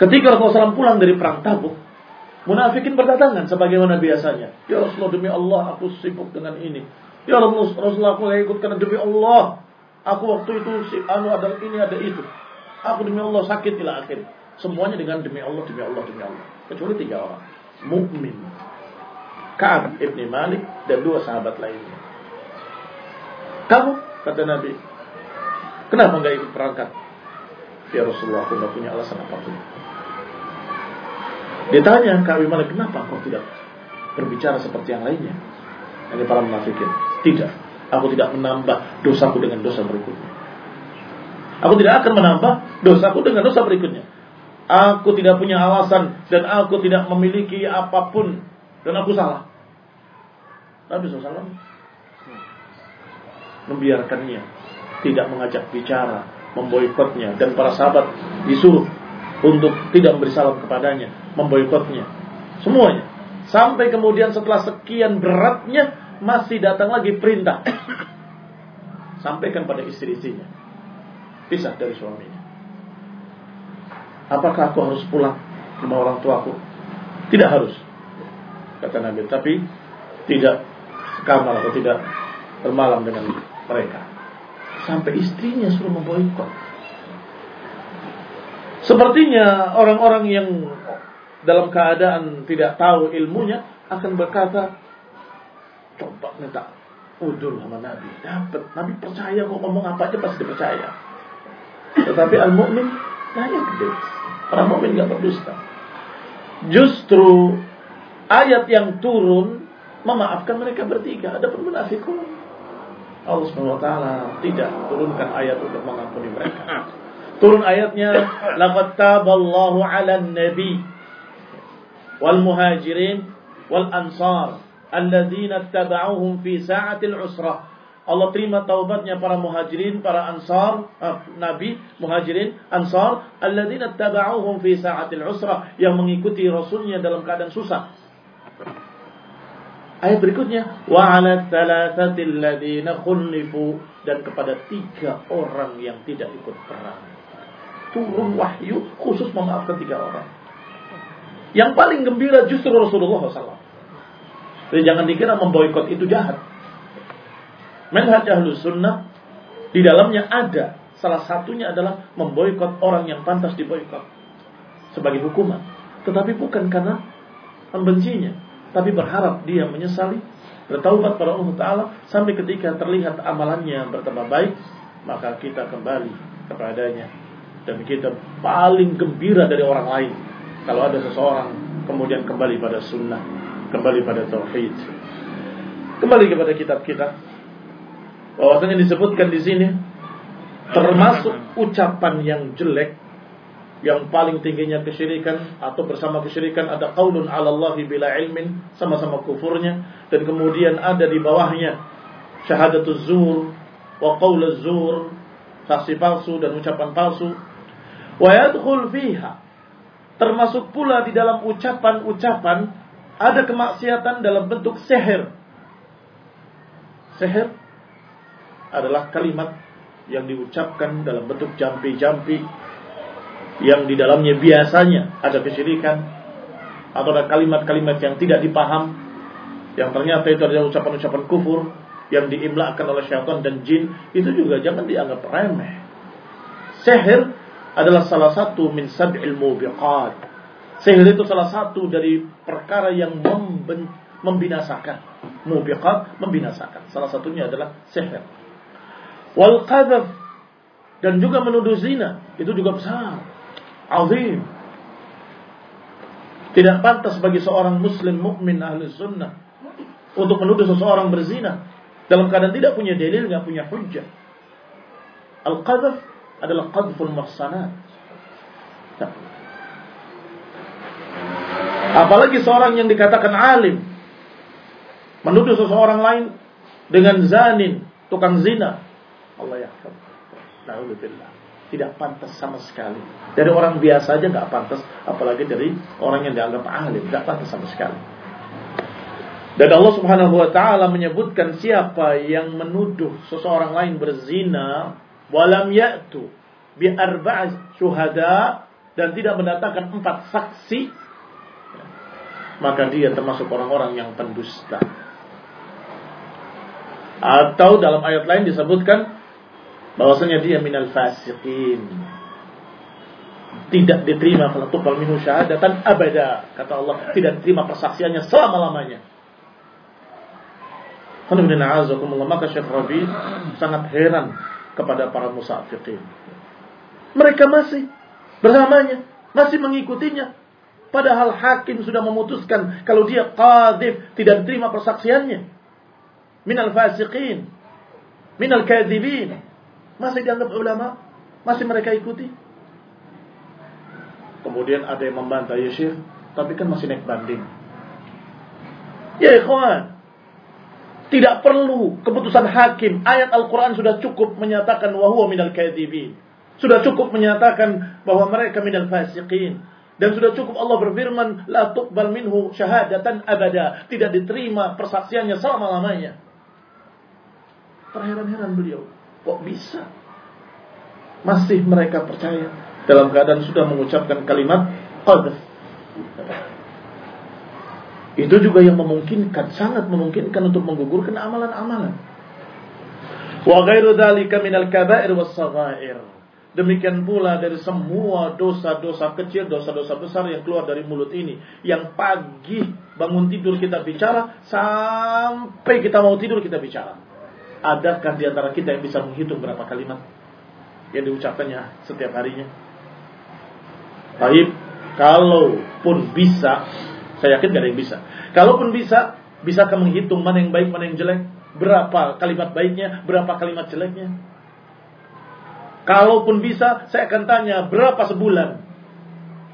Ketika Rasulullah SAW pulang dari perang Tabuk, munafikin berdatangan sebagaimana biasanya. Ya Rasulullah demi Allah aku sibuk dengan ini. Ya Rasulullah aku ikut karena demi Allah. Aku waktu itu si anu ada ini ada itu. Aku demi Allah sakit ila akhir. Semuanya dengan demi Allah, demi Allah, demi Allah. Kecuali tiga orang. Mukmin. Ka'ab ibni Malik dan dua sahabat lainnya. Kamu, kata Nabi, kenapa nggak ikut perangkat? Ya Rasulullah, aku nggak punya alasan apa pun. Ditanya ibni Malik, kenapa kau tidak berbicara seperti yang lainnya? Ini para munafikin. Tidak. Aku tidak menambah dosaku dengan dosa berikutnya. Aku tidak akan menambah dosaku dengan dosa berikutnya. Aku tidak punya alasan dan aku tidak memiliki apa pun dan aku salah. Nabi SAW membiarkannya, tidak mengajak bicara, memboikotnya dan para sahabat disuruh untuk tidak memberi salam kepadanya, memboikotnya. Semuanya. Sampai kemudian setelah sekian beratnya masih datang lagi perintah. Sampaikan pada istri-istrinya. Pisah dari suaminya. Apakah aku harus pulang rumah orang tuaku? Tidak harus. Kata Nabi. Tapi tidak sekamar atau tidak bermalam dengan mereka. Sampai istrinya suruh memboikot. Sepertinya orang-orang yang dalam keadaan tidak tahu ilmunya akan berkata, coba minta udul sama Nabi. Dapat. Nabi percaya kok ngomong apa aja pasti percaya. Tetapi al-mu'min nah gede. Orang mukmin nggak berdusta. Justru ayat yang turun memaafkan mereka bertiga. Ada pun munafikun. Allah SWT tidak turunkan ayat untuk mengampuni mereka. Turun ayatnya, laqad taballahu 'alan nabi wal muhajirin wal ansar alladzina tabauhum fi sa'atil usrah Allah terima taubatnya para muhajirin, para ansar, uh, nabi, muhajirin, ansar, alladzina taba'uhum fi sa'atil usrah yang mengikuti rasulnya dalam keadaan susah. Ayat berikutnya, wa 'ala thalathatil ladzina khulifu dan kepada tiga orang yang tidak ikut perang. Turun wahyu khusus memaafkan tiga orang. Yang paling gembira justru Rasulullah SAW. Jadi jangan dikira memboikot itu jahat. Manhaj Ahlus Sunnah di dalamnya ada salah satunya adalah memboikot orang yang pantas diboikot sebagai hukuman. Tetapi bukan karena membencinya, tapi berharap dia menyesali, bertaubat pada Allah Taala sampai ketika terlihat amalannya bertambah baik, maka kita kembali kepadanya dan kita paling gembira dari orang lain kalau ada seseorang kemudian kembali pada sunnah, kembali pada tauhid, kembali kepada kitab kita, bahwasanya disebutkan di sini termasuk ucapan yang jelek yang paling tingginya kesyirikan atau bersama kesyirikan ada qaulun 'ala Allah bila ilmin sama-sama kufurnya dan kemudian ada di bawahnya syahadatuz zur wa qauluz zur saksi palsu dan ucapan palsu wa fiha termasuk pula di dalam ucapan-ucapan ada kemaksiatan dalam bentuk seher seher adalah kalimat yang diucapkan dalam bentuk jampi-jampi yang di dalamnya biasanya ada kesyirikan atau ada kalimat-kalimat yang tidak dipaham yang ternyata itu adalah ucapan-ucapan kufur yang diimlakkan oleh syaitan dan jin itu juga jangan dianggap remeh. Sihir adalah salah satu min sab'il mubiqat. Sihir itu salah satu dari perkara yang membinasakan. Mubiqat membinasakan. Salah satunya adalah sihir wal qadhaf dan juga menuduh zina itu juga besar azim Tidak pantas bagi seorang muslim mukmin ahli sunnah untuk menuduh seseorang berzina dalam keadaan tidak punya dalil, nggak punya hujjah. Al-qadhaf adalah qadful mahsanat. Apalagi seorang yang dikatakan alim menuduh seseorang lain dengan zanin, tukang zina. Allah ya Alhamdulillah. Tidak pantas sama sekali. Dari orang biasa aja nggak pantas, apalagi dari orang yang dianggap alim, nggak pantas sama sekali. Dan Allah Subhanahu wa taala menyebutkan siapa yang menuduh seseorang lain berzina walam ya'tu bi arba'a syuhada dan tidak mendatangkan empat saksi maka dia termasuk orang-orang yang pendusta. Atau dalam ayat lain disebutkan bahwasanya dia minal fasiqin. Tidak diterima kalau tuqbal syahadatan abada. Kata Allah, tidak diterima persaksiannya selama-lamanya. Maka Syekh Rabi sangat heran kepada para musafiqin. Mereka masih bersamanya, masih mengikutinya. Padahal hakim sudah memutuskan kalau dia qadhif tidak diterima persaksiannya. Minal fasiqin, minal kadhibin. Masih dianggap ulama, masih mereka ikuti. Kemudian ada yang membantah, ya tapi kan masih naik banding. Ya ikhwan, tidak perlu keputusan hakim. Ayat Al-Quran sudah cukup menyatakan wahwa minal kadhibin. Sudah cukup menyatakan bahwa mereka minal fasiqin. Dan sudah cukup Allah berfirman, La tuqbal minhu syahadatan abada. Tidak diterima persaksiannya selama-lamanya. Terheran-heran beliau. Kok bisa? Masih mereka percaya. Dalam keadaan sudah mengucapkan kalimat qadf. Itu juga yang memungkinkan, sangat memungkinkan untuk menggugurkan amalan-amalan. Wa ghairu dzalika minal kaba'ir was saghair. Demikian pula dari semua dosa-dosa kecil, dosa-dosa besar yang keluar dari mulut ini. Yang pagi bangun tidur kita bicara, sampai kita mau tidur kita bicara. Adakah di antara kita yang bisa menghitung berapa kalimat yang diucapkannya setiap harinya? Baik, kalaupun bisa, saya yakin gak ada yang bisa. Kalaupun bisa, bisakah menghitung mana yang baik, mana yang jelek? Berapa kalimat baiknya, berapa kalimat jeleknya? Kalaupun bisa, saya akan tanya berapa sebulan?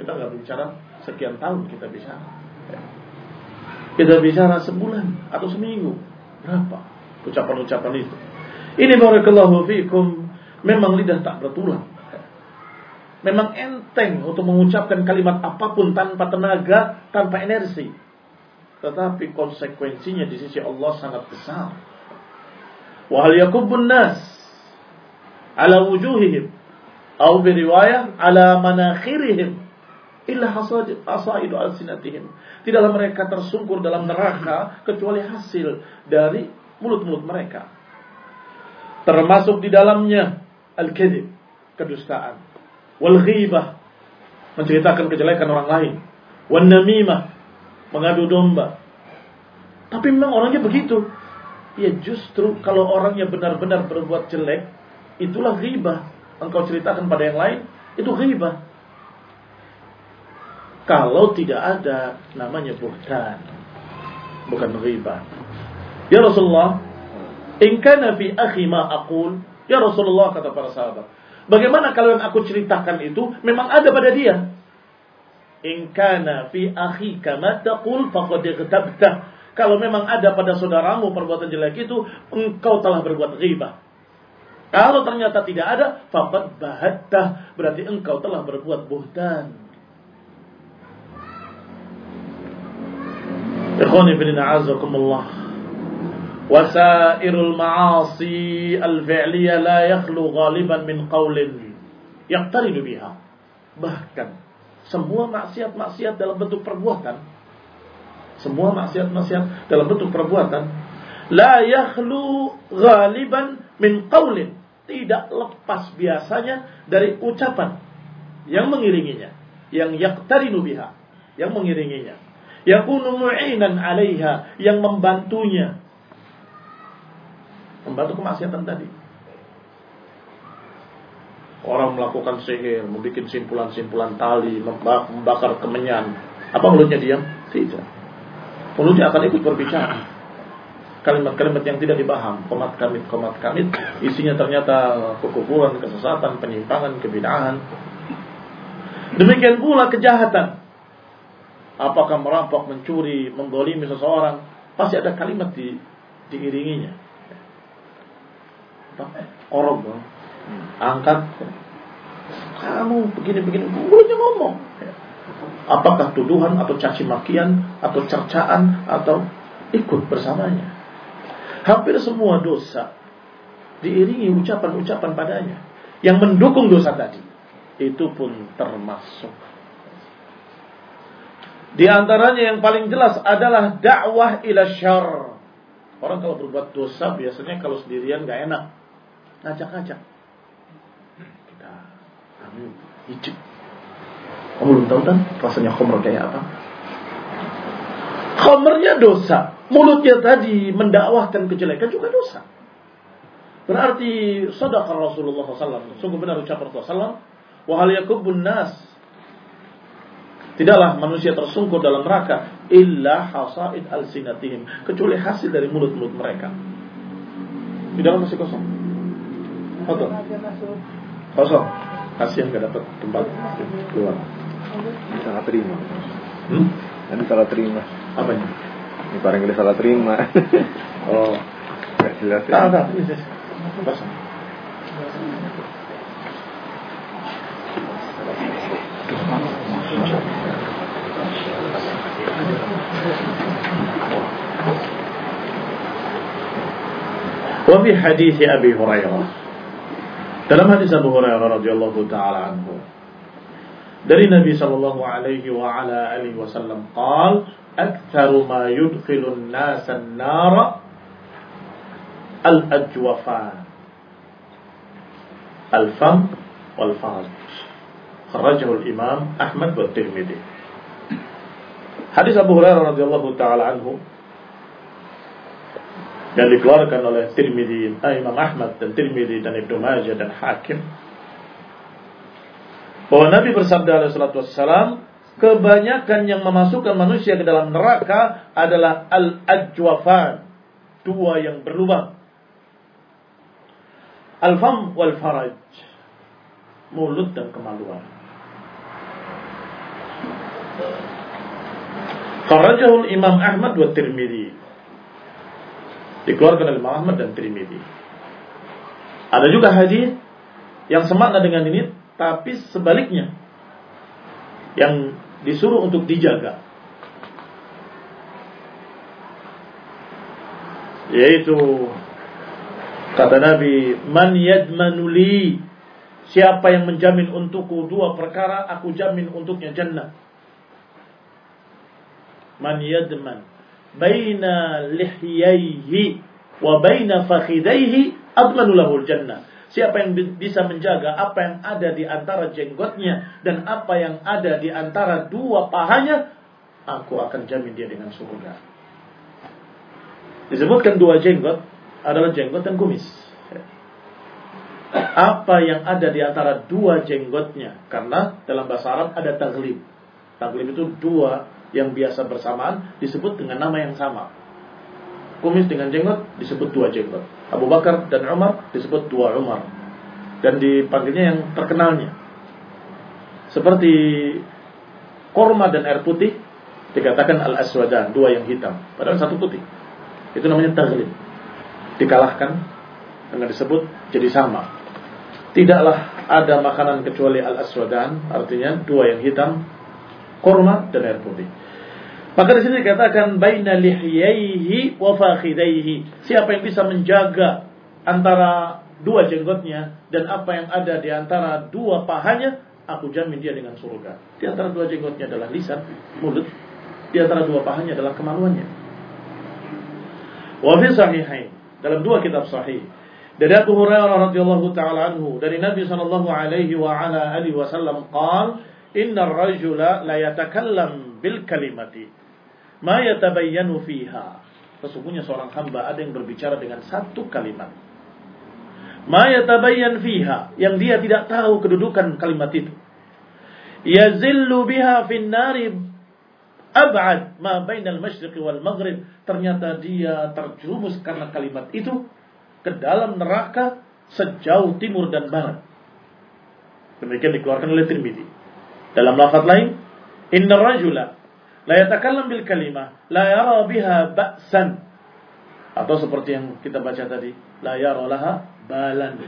Kita nggak bicara sekian tahun kita bicara. Kita bicara sebulan atau seminggu. Berapa ucapan-ucapan itu? Ini barakallahu fiikum. Memang lidah tak bertulang. Memang enteng untuk mengucapkan kalimat apa pun tanpa tenaga, tanpa energi. Tetapi konsekuensinya di sisi Allah sangat besar. Wahal yakubun nas ala wujuhihim atau beriwayah ala manakhirihim illa hasaidu alsinatihim. Tidaklah mereka tersungkur dalam neraka kecuali hasil dari mulut-mulut mereka. Termasuk di dalamnya al-kadhib, kedustaan wal ghibah menceritakan kejelekan orang lain, wan namimah mengadu domba. Tapi memang orangnya begitu. Ya justru kalau orangnya benar-benar berbuat jelek, itulah ghibah. Engkau ceritakan pada yang lain, itu ghibah. Kalau tidak ada namanya buhtan. Bukan ghibah. Ya Rasulullah, in kana fi akhi ma aqul, ya Rasulullah kata para sahabat, Bagaimana kalau yang aku ceritakan itu memang ada pada dia? In kana fi akhika ma taqul faqad ightabta. Kalau memang ada pada saudaramu perbuatan jelek itu, engkau telah berbuat ghibah. Kalau ternyata tidak ada, faqad bahatta. Berarti engkau telah berbuat buhtan. Ikhwani bin a'azakumullah. وسائر المعاصي الفعلية لا يخلو غالبا من قول يقترن بها bahkan semua maksiat-maksiat dalam bentuk perbuatan semua maksiat-maksiat dalam bentuk perbuatan la yakhlu ghaliban min qaulin tidak lepas biasanya dari ucapan yang mengiringinya yang yaqtarinu biha yang mengiringinya yakunu mu'inan 'alaiha yang membantunya membantu kemaksiatan tadi. Orang melakukan sihir, membuat simpulan-simpulan tali, membakar kemenyan, Apa mulutnya diam? Tidak. Mulutnya akan ikut berbicara. Kalimat-kalimat yang tidak dipaham, komat kamit, komat kamit, isinya ternyata kekufuran, kesesatan, penyimpangan, kebidaan. Demikian pula kejahatan. Apakah merampok, mencuri, menggolimi seseorang, pasti ada kalimat di, diiringinya. Orang angkat, kamu begini-begini, mulutnya ngomong. Apakah tuduhan atau caci makian atau cercaan atau ikut bersamanya. Hampir semua dosa diiringi ucapan-ucapan padanya yang mendukung dosa tadi. Itu pun termasuk. Di antaranya yang paling jelas adalah dakwah ila syar. Orang kalau berbuat dosa biasanya kalau sendirian gak enak. Ngajak-ngajak. Kita ambil hijab kamu belum tahu kan rasanya khomer kayak apa? Khomernya dosa. Mulutnya tadi mendakwahkan kejelekan juga dosa. Berarti sadaqah Rasulullah SAW. Sungguh benar ucapan Rasulullah SAW. Wahal yakubun nas. Tidaklah manusia tersungkur dalam neraka illa hasaid al-sinatihim. Kecuali hasil dari mulut-mulut mereka. Di dalam masih kosong Kosong. Kosong. Kasihan gak dapat tempat keluar salah terima hmm? nanti salah terima apa ini ini barang kita salah terima oh nggak jelas ya tak tak pas وفي حديث أبي هريرة dalam hadis Abu Hurairah radhiyallahu taala anhu dari Nabi sallallahu alaihi wa ala alihi wasallam qal aktsaru ma yudkhilun nas an-nar al-ajwafan al-fam wal farj kharajahu al-imam Ahmad wa Tirmidzi Hadis Abu Hurairah radhiyallahu taala anhu yang dikeluarkan oleh Tirmidzi, Imam Ahmad dan Tirmidzi dan Ibnu Majah dan Hakim bahwa Nabi bersabda alaihi salatu wassalam, kebanyakan yang memasukkan manusia ke dalam neraka adalah al-ajwafan, dua yang berlubang. Al-fam wal faraj, mulut dan kemaluan. Kharajahul Imam Ahmad wa Tirmidzi. Dikeluarkan oleh Imam Ahmad dan Tirmidzi. Ada juga hadis yang semakna dengan ini tapi sebaliknya. Yang disuruh untuk dijaga. Yaitu kata Nabi man yadmanuli siapa yang menjamin untukku dua perkara aku jamin untuknya jannah. Man yadman baina lihyaihi wa baina fakhidaihi admanu lahul jannah Siapa yang bisa menjaga apa yang ada di antara jenggotnya dan apa yang ada di antara dua pahanya, aku akan jamin dia dengan surga. Disebutkan dua jenggot adalah jenggot dan kumis. Apa yang ada di antara dua jenggotnya? Karena dalam bahasa Arab ada taglib. Taglib itu dua yang biasa bersamaan disebut dengan nama yang sama. Kumis dengan jenggot disebut dua jenggot. Abu Bakar dan Umar disebut dua Umar. Dan dipanggilnya yang terkenalnya. Seperti korma dan air putih dikatakan al-aswadan, dua yang hitam. Padahal satu putih. Itu namanya taglib. Dikalahkan dengan disebut jadi sama. Tidaklah ada makanan kecuali al-aswadan, artinya dua yang hitam, korma dan air putih. Maka di sini dikatakan baina lihyaihi wa fakhidaihi. Siapa yang bisa menjaga antara dua jenggotnya dan apa yang ada di antara dua pahanya, aku jamin dia dengan surga. Di antara dua jenggotnya adalah lisan, mulut. Di antara dua pahanya adalah kemaluannya. Wa fi sahihain, dalam dua kitab sahih. Dari Abu Hurairah radhiyallahu taala anhu, dari Nabi sallallahu alaihi wa ala alihi wasallam qaal, "Inna ar-rajula la yatakallam bil kalimati ma yatabayyanu fiha. Sesungguhnya seorang hamba ada yang berbicara dengan satu kalimat. Ma yatabayyan fiha, yang dia tidak tahu kedudukan kalimat itu. Yazillu biha fin nari ab'ad ma bainal masyriq wal maghrib. Ternyata dia terjerumus karena kalimat itu ke dalam neraka sejauh timur dan barat. Demikian dikeluarkan oleh Tirmidzi. Dalam lafaz lain, inna rajula la yatakallam bil kalimah la yara biha ba'san. Atau seperti yang kita baca tadi, la yara laha balan.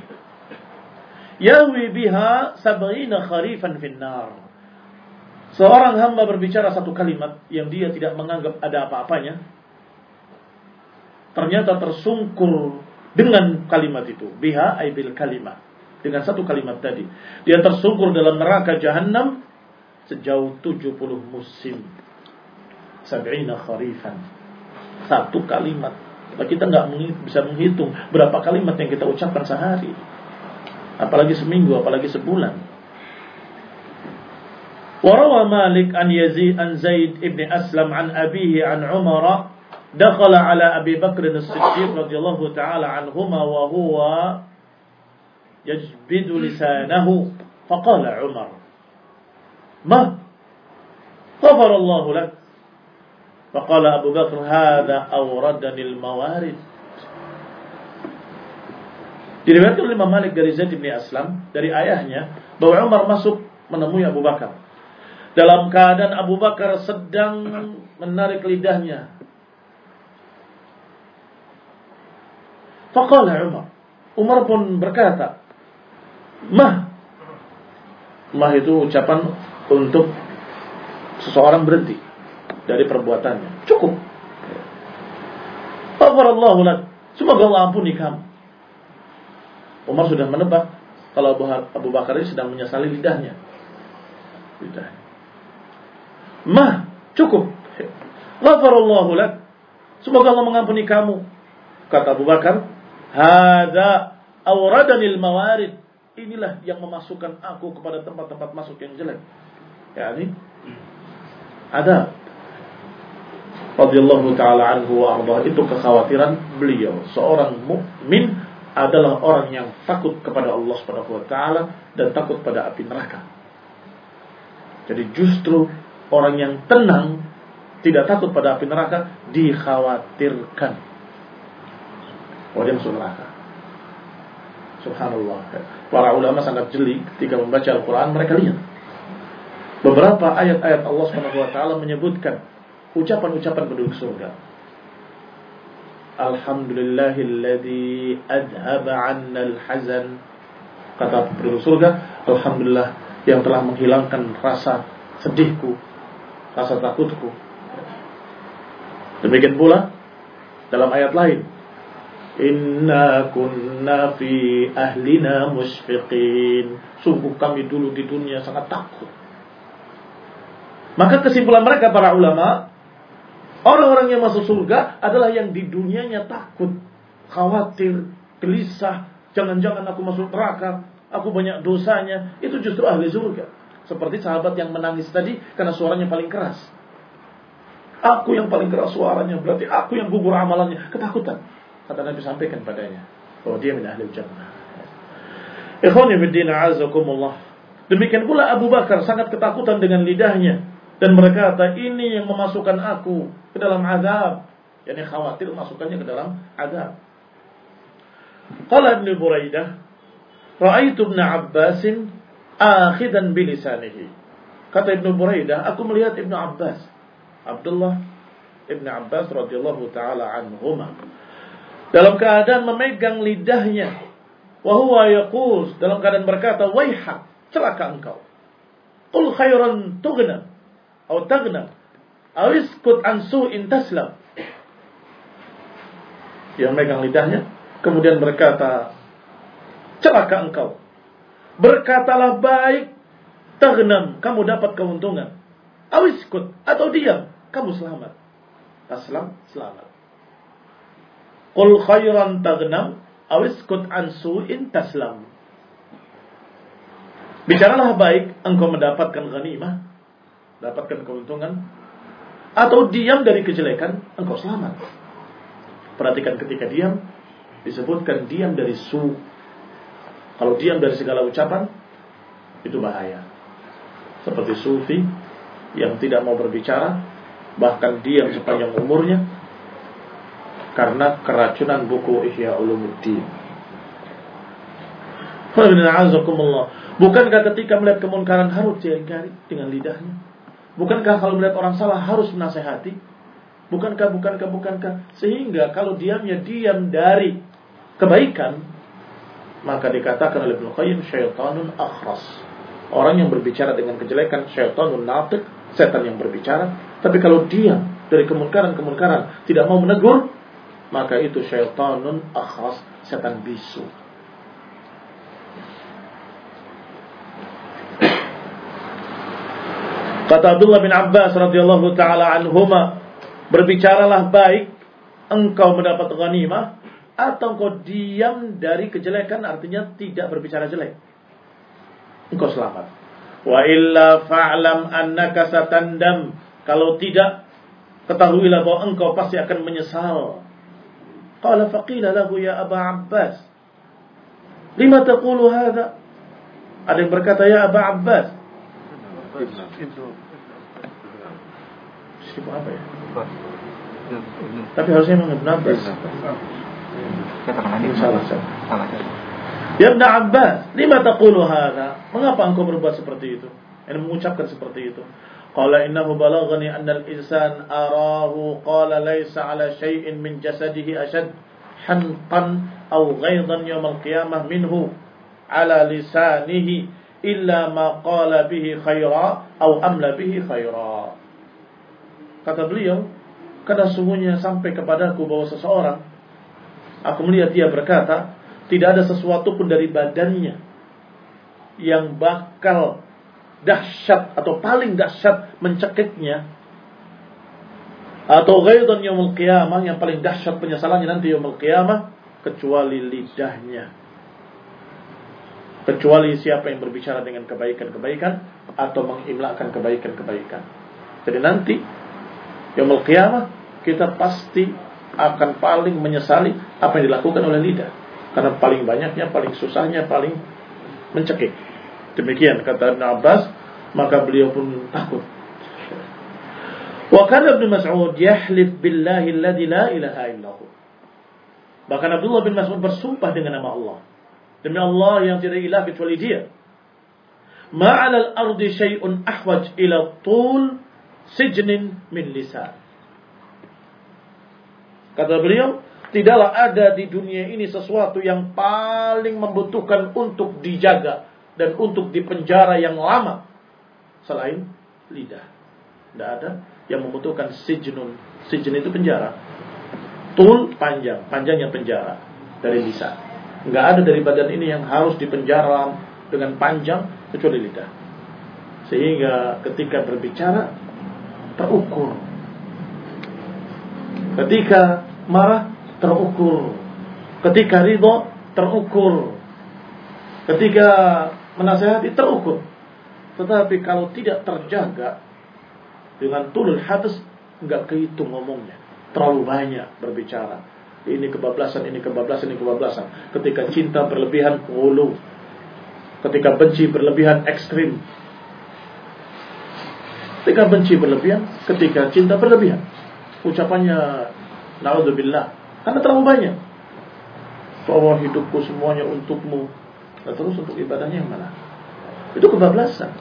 Yahwi biha sab'ina kharifan finnar. Seorang hamba berbicara satu kalimat yang dia tidak menganggap ada apa-apanya, ternyata tersungkur dengan kalimat itu. Biha aibil kalimat. Dengan satu kalimat tadi. Dia tersungkur dalam neraka jahanam sejauh 70 musim. Sab'ina kharifan. Satu kalimat. Kita nggak bisa menghitung berapa kalimat yang kita ucapkan sehari. Apalagi seminggu, apalagi sebulan. Warawa Malik an Yazid an Zaid ibn Aslam an abihi an Umar دخل على أبي بكر الصديق رضي الله تعالى عنهما وهو يجبد لسانه فقال عمر ما غفر الله لك فقال أبو بكر هذا أوردني الموارد Diriwayatkan oleh Imam Malik dari Zaid bin Aslam dari ayahnya bahwa Umar masuk menemui Abu Bakar. Dalam keadaan Abu Bakar sedang menarik lidahnya Faqala Umar. Umar pun berkata, Mah. Mah itu ucapan untuk seseorang berhenti dari perbuatannya. Cukup. Ghafarallahu lak. Semoga Allah ampuni kamu. Umar sudah menebak kalau Abu Bakar ini sedang menyesali lidahnya. Lidahnya. Mah, cukup. Ghafarallahu lak. Semoga Allah mengampuni kamu. Kata Abu Bakar, Hada awradanil mawarid. Inilah yang memasukkan aku kepada tempat-tempat masuk yang jelek. Ini ada radhiyallahu taala anhu wa itu kekhawatiran beliau seorang mukmin adalah orang yang takut kepada Allah Subhanahu wa taala dan takut pada api neraka. Jadi justru orang yang tenang tidak takut pada api neraka dikhawatirkan dia masuk neraka. Subhanallah. Para ulama sangat jeli ketika membaca Al-Quran mereka lihat. Beberapa ayat-ayat Allah SWT menyebutkan ucapan-ucapan penduduk surga. Alhamdulillahilladzi adhaba 'anna al-hazan. Kata penduduk surga, Alhamdulillah yang telah menghilangkan rasa sedihku, rasa takutku. Demikian pula dalam ayat lain, Inna kunna fi ahlina musfiqin. Sungguh kami dulu di dunia sangat takut. Maka kesimpulan mereka para ulama, orang-orang yang masuk surga adalah yang di dunianya takut, khawatir, gelisah, jangan-jangan aku masuk neraka, aku banyak dosanya, itu justru ahli surga. Seperti sahabat yang menangis tadi karena suaranya paling keras. Aku yang paling keras suaranya, berarti aku yang gugur amalannya, ketakutan kata Nabi sampaikan padanya bahwa dia min ahli jannah. Ikhwani fiddin azakumullah. Demikian pula Abu Bakar sangat ketakutan dengan lidahnya dan berkata ini yang memasukkan aku ke dalam azab. Yani khawatir masukkannya ke dalam azab. Qala Ibn Buraidah, ra'aitu Ibn Abbas akhidan bilisanihi. Kata Ibn Buraidah, aku melihat Ibn Abbas, Abdullah Ibn Abbas radhiyallahu taala anhumah dalam keadaan memegang lidahnya. Wahuwa yaqul dalam keadaan berkata, "Waihak, celaka engkau." Qul khairan tughna atau taghna aw iskut an su'in taslam. Yang megang lidahnya kemudian berkata, "Celaka engkau." Berkatalah baik, taghnam, kamu dapat keuntungan. Awiskut atau diam, kamu selamat. Aslam, selamat. Qul khairan tagnam awiskut an su'in taslam. Bicaralah baik, engkau mendapatkan ghanimah, dapatkan keuntungan, atau diam dari kejelekan, engkau selamat. Perhatikan ketika diam, disebutkan diam dari su. Kalau diam dari segala ucapan, itu bahaya. Seperti sufi yang tidak mau berbicara, bahkan diam sepanjang umurnya karena keracunan buku Ihya Ulumuddin. Bukankah ketika melihat kemunkaran harus diingkari dengan lidahnya? Bukankah kalau melihat orang salah harus menasehati? Bukankah, bukankah, bukankah? Sehingga kalau diamnya diam dari kebaikan, maka dikatakan oleh Ibnu Qayyim syaitanun akhras. Orang yang berbicara dengan kejelekan syaitanun natiq, setan yang berbicara. Tapi kalau diam dari kemungkaran-kemungkaran, tidak mau menegur, maka itu syaitanun akhras, setan bisu. Kata Abdullah bin Abbas radhiyallahu taala anhuma, berbicaralah baik engkau mendapat ghanimah atau engkau diam dari kejelekan artinya tidak berbicara jelek. Engkau selamat. Wa illa fa'lam annaka satandam. Kalau tidak ketahuilah bahwa engkau pasti akan menyesal. Qala faqila lahu ya Aba Abbas. Lima taqulu hadha? Ada yang berkata ya Aba Abbas. Siapa apa ya? Tapi harusnya memang Ibn Abbas. Salah, salah. Ya Ibn Abbas, lima taqulu hadha? Mengapa engkau berbuat seperti itu? Ini mengucapkan seperti itu. Qala innahu balaghani anna al-insan arahu qala laysa ala shay'in min jasadihi ashad hanqan aw ghaydan yawm al-qiyamah minhu ala lisanihi illa ma qala bihi khaira aw amla bihi khaira. Kata beliau, karena sungguhnya sampai kepadaku bahwa seseorang, aku melihat dia berkata, tidak ada sesuatu pun dari badannya yang bakal dahsyat atau paling dahsyat mencekiknya atau ghaidan yaumul qiyamah yang paling dahsyat penyesalannya nanti yaumul qiyamah kecuali lidahnya kecuali siapa yang berbicara dengan kebaikan-kebaikan atau mengimlakan kebaikan-kebaikan jadi nanti Yaumul qiyamah kita pasti akan paling menyesali apa yang dilakukan oleh lidah. Karena paling banyaknya, paling susahnya, paling mencekik. Demikian kata Ibn Abbas, maka beliau pun takut. Wa kana Ibn Mas'ud yahlif billahi alladhi la ilaha illahu. Bahkan Abdullah bin Mas'ud bersumpah dengan nama Allah. Demi Allah yang tidak ilah kecuali dia. Ma'ala al-ardi syai'un ahwaj ila tul sijnin min lisan. Kata beliau, tidaklah ada di dunia ini sesuatu yang paling membutuhkan untuk dijaga dan untuk dipenjara yang lama selain lidah. Tidak ada yang membutuhkan sijnun. Sijn itu penjara. Tul panjang, panjangnya penjara dari lisan. Enggak ada dari badan ini yang harus dipenjara dengan panjang kecuali lidah. Sehingga ketika berbicara terukur. Ketika marah terukur. Ketika ridho terukur. Ketika menasehati terukur. Tetapi kalau tidak terjaga dengan tulul hadis nggak kehitung ngomongnya. Terlalu banyak berbicara. Ini kebablasan, ini kebablasan, ini kebablasan. Ketika cinta berlebihan, ulu. Ketika benci berlebihan, ekstrim. Ketika benci berlebihan, ketika cinta berlebihan. Ucapannya naudzubillah karena terlalu banyak. Bahwa hidupku semuanya untukmu. Dan terus untuk ibadahnya yang mana? Itu kebablasan.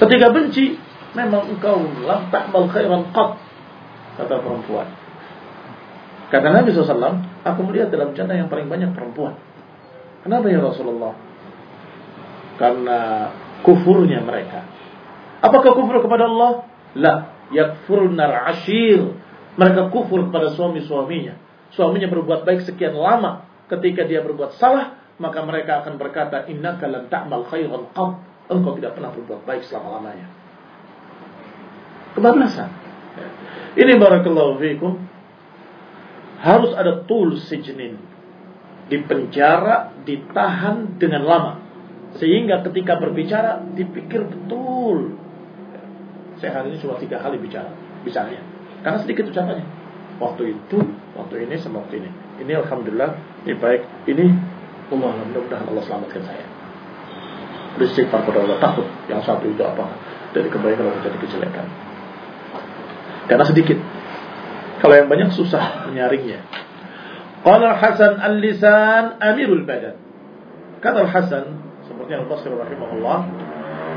Ketika benci, memang engkau lam ta'mal khairan qat. Kata perempuan. Kata Nabi SAW, aku melihat dalam jannah yang paling banyak perempuan. Kenapa ya Rasulullah? Karena kufurnya mereka Apakah kufur kepada Allah? La, yakfurnar ashir. Mereka kufur kepada suami-suaminya. Suaminya berbuat baik sekian lama. Ketika dia berbuat salah, maka mereka akan berkata, Innaka lan ta'mal khairan qam. Engkau tidak pernah berbuat baik selama-lamanya. Kebablasan. Ini barakallahu fiikum. Harus ada tul sijnin. Dipenjara, ditahan dengan lama. Sehingga ketika berbicara dipikir betul. Saya hari ini cuma tiga kali bicara bicaranya. Karena sedikit ucapannya. Waktu itu waktu ini sama waktu ini. Ini alhamdulillah ini baik. Ini Allah mudah-mudahan Allah selamatkan saya. Beristighfar pada Allah. Takut yang satu itu apa? Dari kebaikan atau dari kejelekan. Karena sedikit. Kalau yang banyak susah menyaringnya. Qala Hasan al-lisan amirul badan. Kata Hasan seperti Al-Basri rahimahullah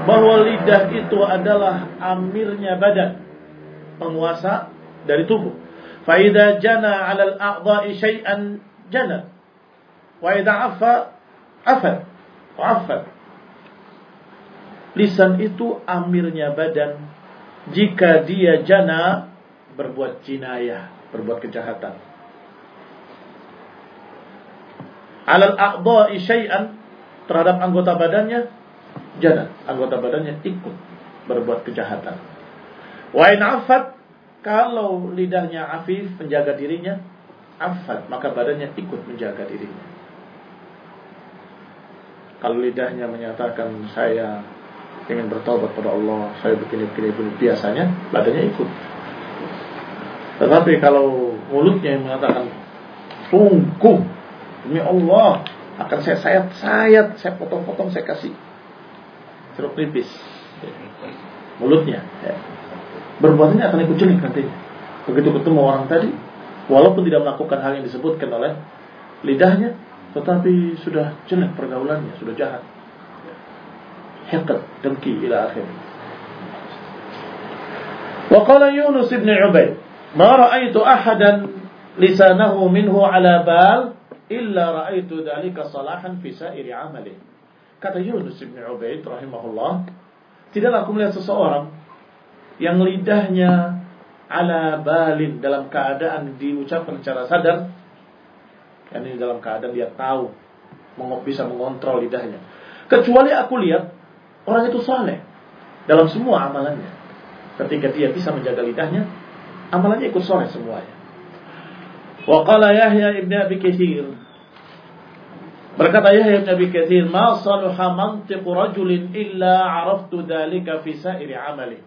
bahwa lidah itu adalah amirnya badan, penguasa dari tubuh. Fa idza jana 'ala al-a'dha'i syai'an jana. Wa idza 'afa. Wa 'affa. Lisan itu amirnya badan. Jika dia jana berbuat jinayah, berbuat kejahatan. Alal a'dha'i syai'an terhadap anggota badannya jana, anggota badannya ikut berbuat kejahatan. Wa in afat kalau lidahnya afif menjaga dirinya, afat maka badannya ikut menjaga dirinya. Kalau lidahnya menyatakan saya ingin bertobat pada Allah, saya begini-begini biasanya badannya ikut. Tetapi kalau mulutnya yang mengatakan sungguh demi Allah akan saya sayat-sayat, saya potong-potong, saya kasih jeruk nipis. Mulutnya. Ya. Berbuatnya akan ikut jelek nanti Begitu ketemu orang tadi, walaupun tidak melakukan hal yang disebutkan oleh lidahnya, tetapi sudah jelek pergaulannya, sudah jahat. Hikat, dengki, ila akhir. Wa qala Yunus ibn Ubaid ما رأيت أحدا lisanahu minhu ala bal illa رأيت dalika salahan fi sa'iri amali. Kata Yunus bin Ubaid rahimahullah, tidaklah aku melihat seseorang yang lidahnya ala balin dalam keadaan diucapkan secara sadar, yakni dalam keadaan dia tahu bisa mengontrol lidahnya. Kecuali aku lihat orang itu saleh dalam semua amalannya. Ketika dia bisa menjaga lidahnya, amalannya ikut soleh semuanya. Wa qala Yahya ibn Abi Katsir Berkata Yahya bin Abi Katsir, "Ma saluha mantiqu rajulin illa 'araftu dzalika fi sa'iri 'amali."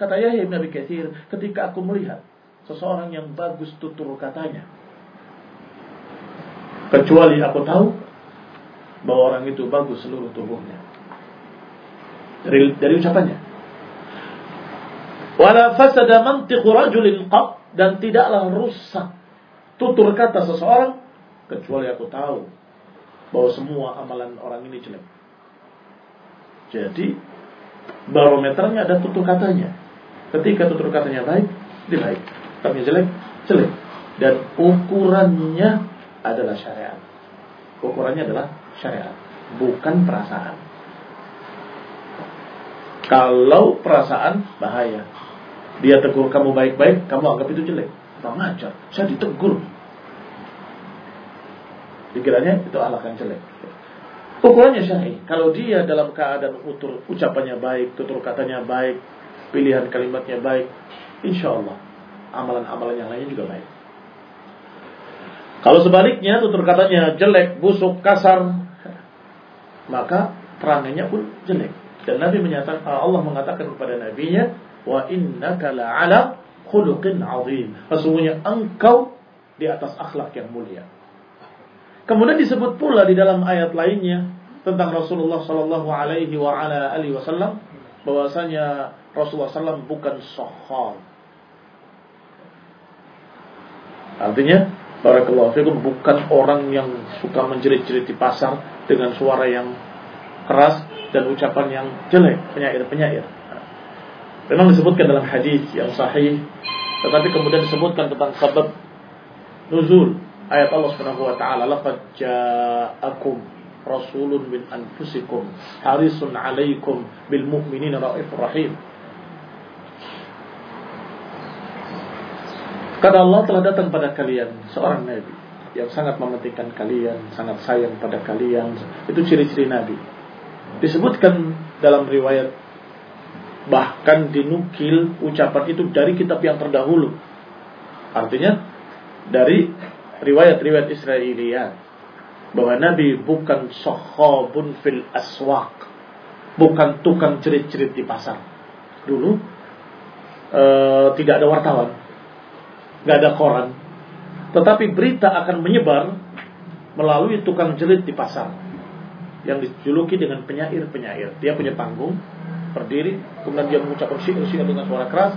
Kata Yahya bin Abi Katsir, ketika aku melihat seseorang yang bagus tutur katanya, kecuali aku tahu bahwa orang itu bagus seluruh tubuhnya. Dari dari ucapannya. Wala fasada mantiqu rajulin qab dan tidaklah rusak tutur kata seseorang kecuali aku tahu bahwa semua amalan orang ini jelek. Jadi barometernya ada tutur katanya. Ketika tutur katanya baik, dia baik. Tapi jelek, jelek. Dan ukurannya adalah syariat. Ukurannya adalah syariat, bukan perasaan. Kalau perasaan bahaya. Dia tegur kamu baik-baik, kamu anggap itu jelek. Kurang ajar. Saya ditegur. Pikirannya itu akhlak yang jelek. Ukurannya syar'i. Kalau dia dalam keadaan utur ucapannya baik, tutur katanya baik, pilihan kalimatnya baik, insya Allah amalan-amalan yang lainnya juga baik. Kalau sebaliknya tutur katanya jelek, busuk, kasar, maka perangannya pun jelek. Dan Nabi menyatakan Allah mengatakan kepada nabinya, "Wa innaka la'ala khuluqin 'azim." Sesungguhnya engkau di atas akhlak yang mulia. Kemudian disebut pula di dalam ayat lainnya tentang Rasulullah Sallallahu Alaihi Wasallam bahwasanya Rasulullah SAW bukan sohor. Artinya, Barakallahu fikum bukan orang yang suka menjerit-jerit di pasar dengan suara yang keras dan ucapan yang jelek, penyair-penyair. Memang disebutkan dalam hadis yang sahih, tetapi kemudian disebutkan tentang sebab nuzul ayat Allah Subhanahu wa taala laqad ja'akum rasulun min anfusikum harisun 'alaikum bil mu'minina raufur rahim Kata Allah telah datang pada kalian seorang nabi yang sangat mementingkan kalian, sangat sayang pada kalian. Itu ciri-ciri nabi. Disebutkan dalam riwayat bahkan dinukil ucapan itu dari kitab yang terdahulu. Artinya dari riwayat-riwayat Israiliyat bahwa Nabi bukan sohobun fil aswak, bukan tukang cerit-cerit di pasar. Dulu e, tidak ada wartawan, nggak ada koran, tetapi berita akan menyebar melalui tukang cerit di pasar yang dijuluki dengan penyair-penyair. Dia punya panggung, berdiri, kemudian dia mengucapkan syiar-syiar dengan suara keras,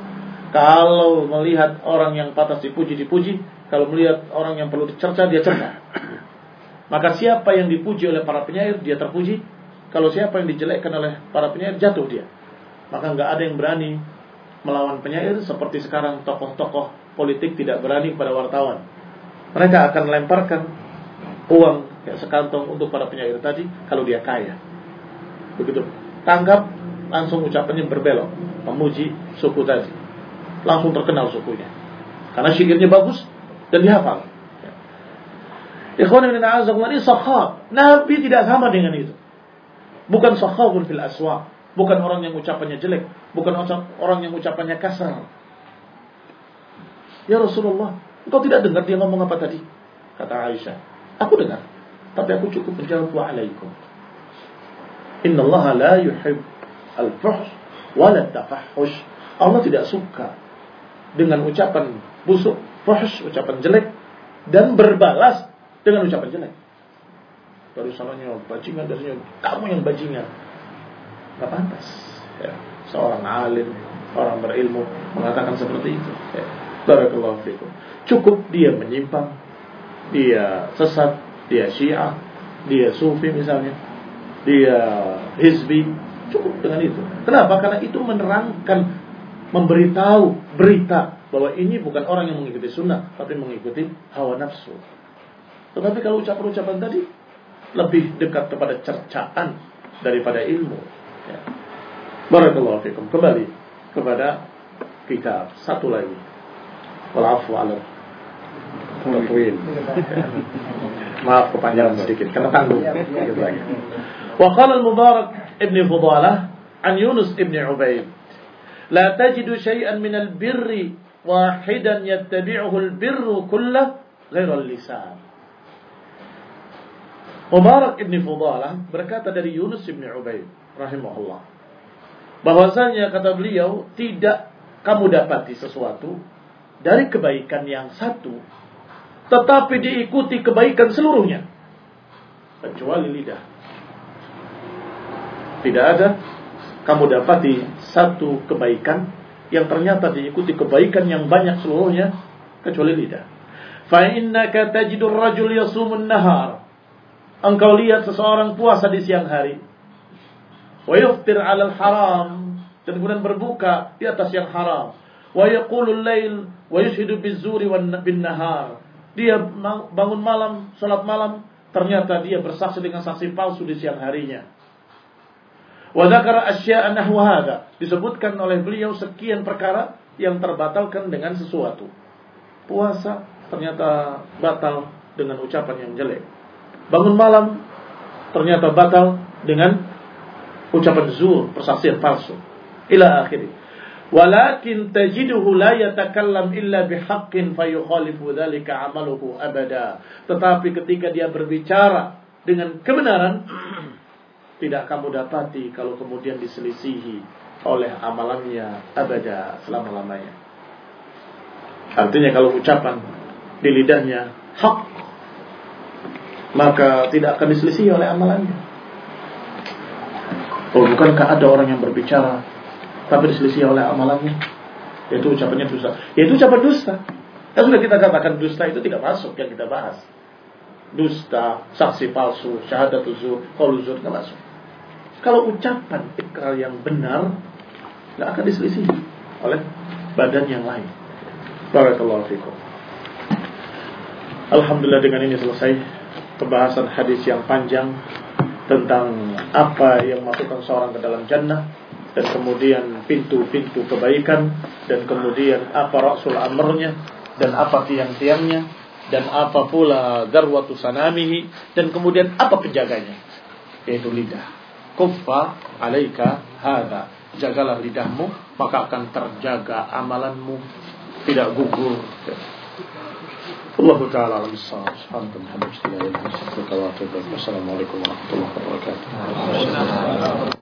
Kalau melihat orang yang patah dipuji dipuji, kalau melihat orang yang perlu dicerca dia cerca. Maka siapa yang dipuji oleh para penyair dia terpuji, kalau siapa yang dijelekkan oleh para penyair jatuh dia. Maka nggak ada yang berani melawan penyair seperti sekarang tokoh-tokoh politik tidak berani kepada wartawan. Mereka akan lemparkan uang ya, sekantong untuk para penyair tadi kalau dia kaya. Begitu. Tangkap langsung ucapannya berbelok, memuji suku tadi. Langsung terkenal sukunya. Karena syairnya bagus dan dihafal. Ikhwan ibn ini sakhab. Nabi tidak sama dengan itu. Bukan sakhabun fil aswa. Bukan orang yang ucapannya jelek. Bukan orang yang ucapannya kasar. Ya Rasulullah, engkau tidak dengar dia ngomong apa tadi? Kata Aisyah. Aku dengar. Tapi aku cukup menjawab wa'alaikum. Inna Allah la yuhib al-fuhsh wa la tafahhush. Allah tidak suka dengan ucapan busuk, fuhsh, ucapan jelek dan berbalas dengan ucapan jelek. Baru salahnya bajingan dari kamu yang bajingan. Gak pantas. Ya. Seorang alim, orang berilmu mengatakan seperti itu. Ya. Barakallahu fikum. Cukup dia menyimpang, dia sesat, dia syiah, dia sufi misalnya, dia hizbi, cukup dengan itu. Kenapa? Karena itu menerangkan, memberitahu berita bahwa ini bukan orang yang mengikuti sunnah, tapi mengikuti hawa nafsu. Tetapi kalau ucapan-ucapan tadi lebih dekat kepada cercaan daripada ilmu. Ya. Barakallahu fikum. Kembali kepada kitab satu lagi. Walafu ala. Maaf kepanjangan sedikit karena tanggung sedikit lagi. Wa qala al-Mubarak ibn Fudalah an Yunus ibn Ubaid لا تجد شيئا من البر واحدا يتبعه البر كله غير اللسان Mubarak ibn Fudalah berkata dari Yunus ibn Ubaid rahimahullah bahwasanya kata beliau tidak kamu dapati sesuatu dari kebaikan yang satu tetapi diikuti kebaikan seluruhnya kecuali lidah tidak ada kamu dapati satu kebaikan yang ternyata diikuti kebaikan yang banyak seluruhnya kecuali lidah fa innaka tajidur rajul yasumun nahar engkau lihat seseorang puasa di siang hari. Wa yuftir 'alal haram dan kemudian berbuka di atas yang haram. Wa yaqulul lail wa yushhidu bizuri bin nahar. Dia bangun malam, salat malam, ternyata dia bersaksi dengan saksi palsu di siang harinya. Wa dzakara asya'a. Disebutkan oleh beliau sekian perkara yang terbatalkan dengan sesuatu. Puasa ternyata batal dengan ucapan yang jelek bangun malam ternyata batal dengan ucapan zur, persaksian palsu. Ila akhiri. Walakin tajiduhu la yatakallam illa bihaqqin fayukhalifu dhalika amaluhu abada. Tetapi ketika dia berbicara dengan kebenaran tidak kamu dapati kalau kemudian diselisihi oleh amalannya abada selama-lamanya. Artinya kalau ucapan di lidahnya hak maka tidak akan diselisih oleh amalannya. Oh, bukankah ada orang yang berbicara tapi diselisih oleh amalannya? Yaitu ucapannya dusta. Yaitu ucapan dusta. Yang sudah kita katakan dusta itu tidak masuk yang kita bahas. Dusta, saksi palsu, syahadat uzur, qaul tidak masuk. Kalau ucapan ikrar yang benar tidak akan diselisih oleh badan yang lain. Barakallahu fikum. Alhamdulillah dengan ini selesai pembahasan hadis yang panjang tentang apa yang masukkan seorang ke dalam jannah dan kemudian pintu-pintu kebaikan dan kemudian apa rasul amrnya dan apa tiang-tiangnya dan apa pula garwatu sanamihi dan kemudian apa penjaganya yaitu lidah kuffa alaika hada jagalah lidahmu maka akan terjaga amalanmu. Tidak gugur. Allah taala alhamdulillah Assalamualaikum warahmatullahi wabarakatuh.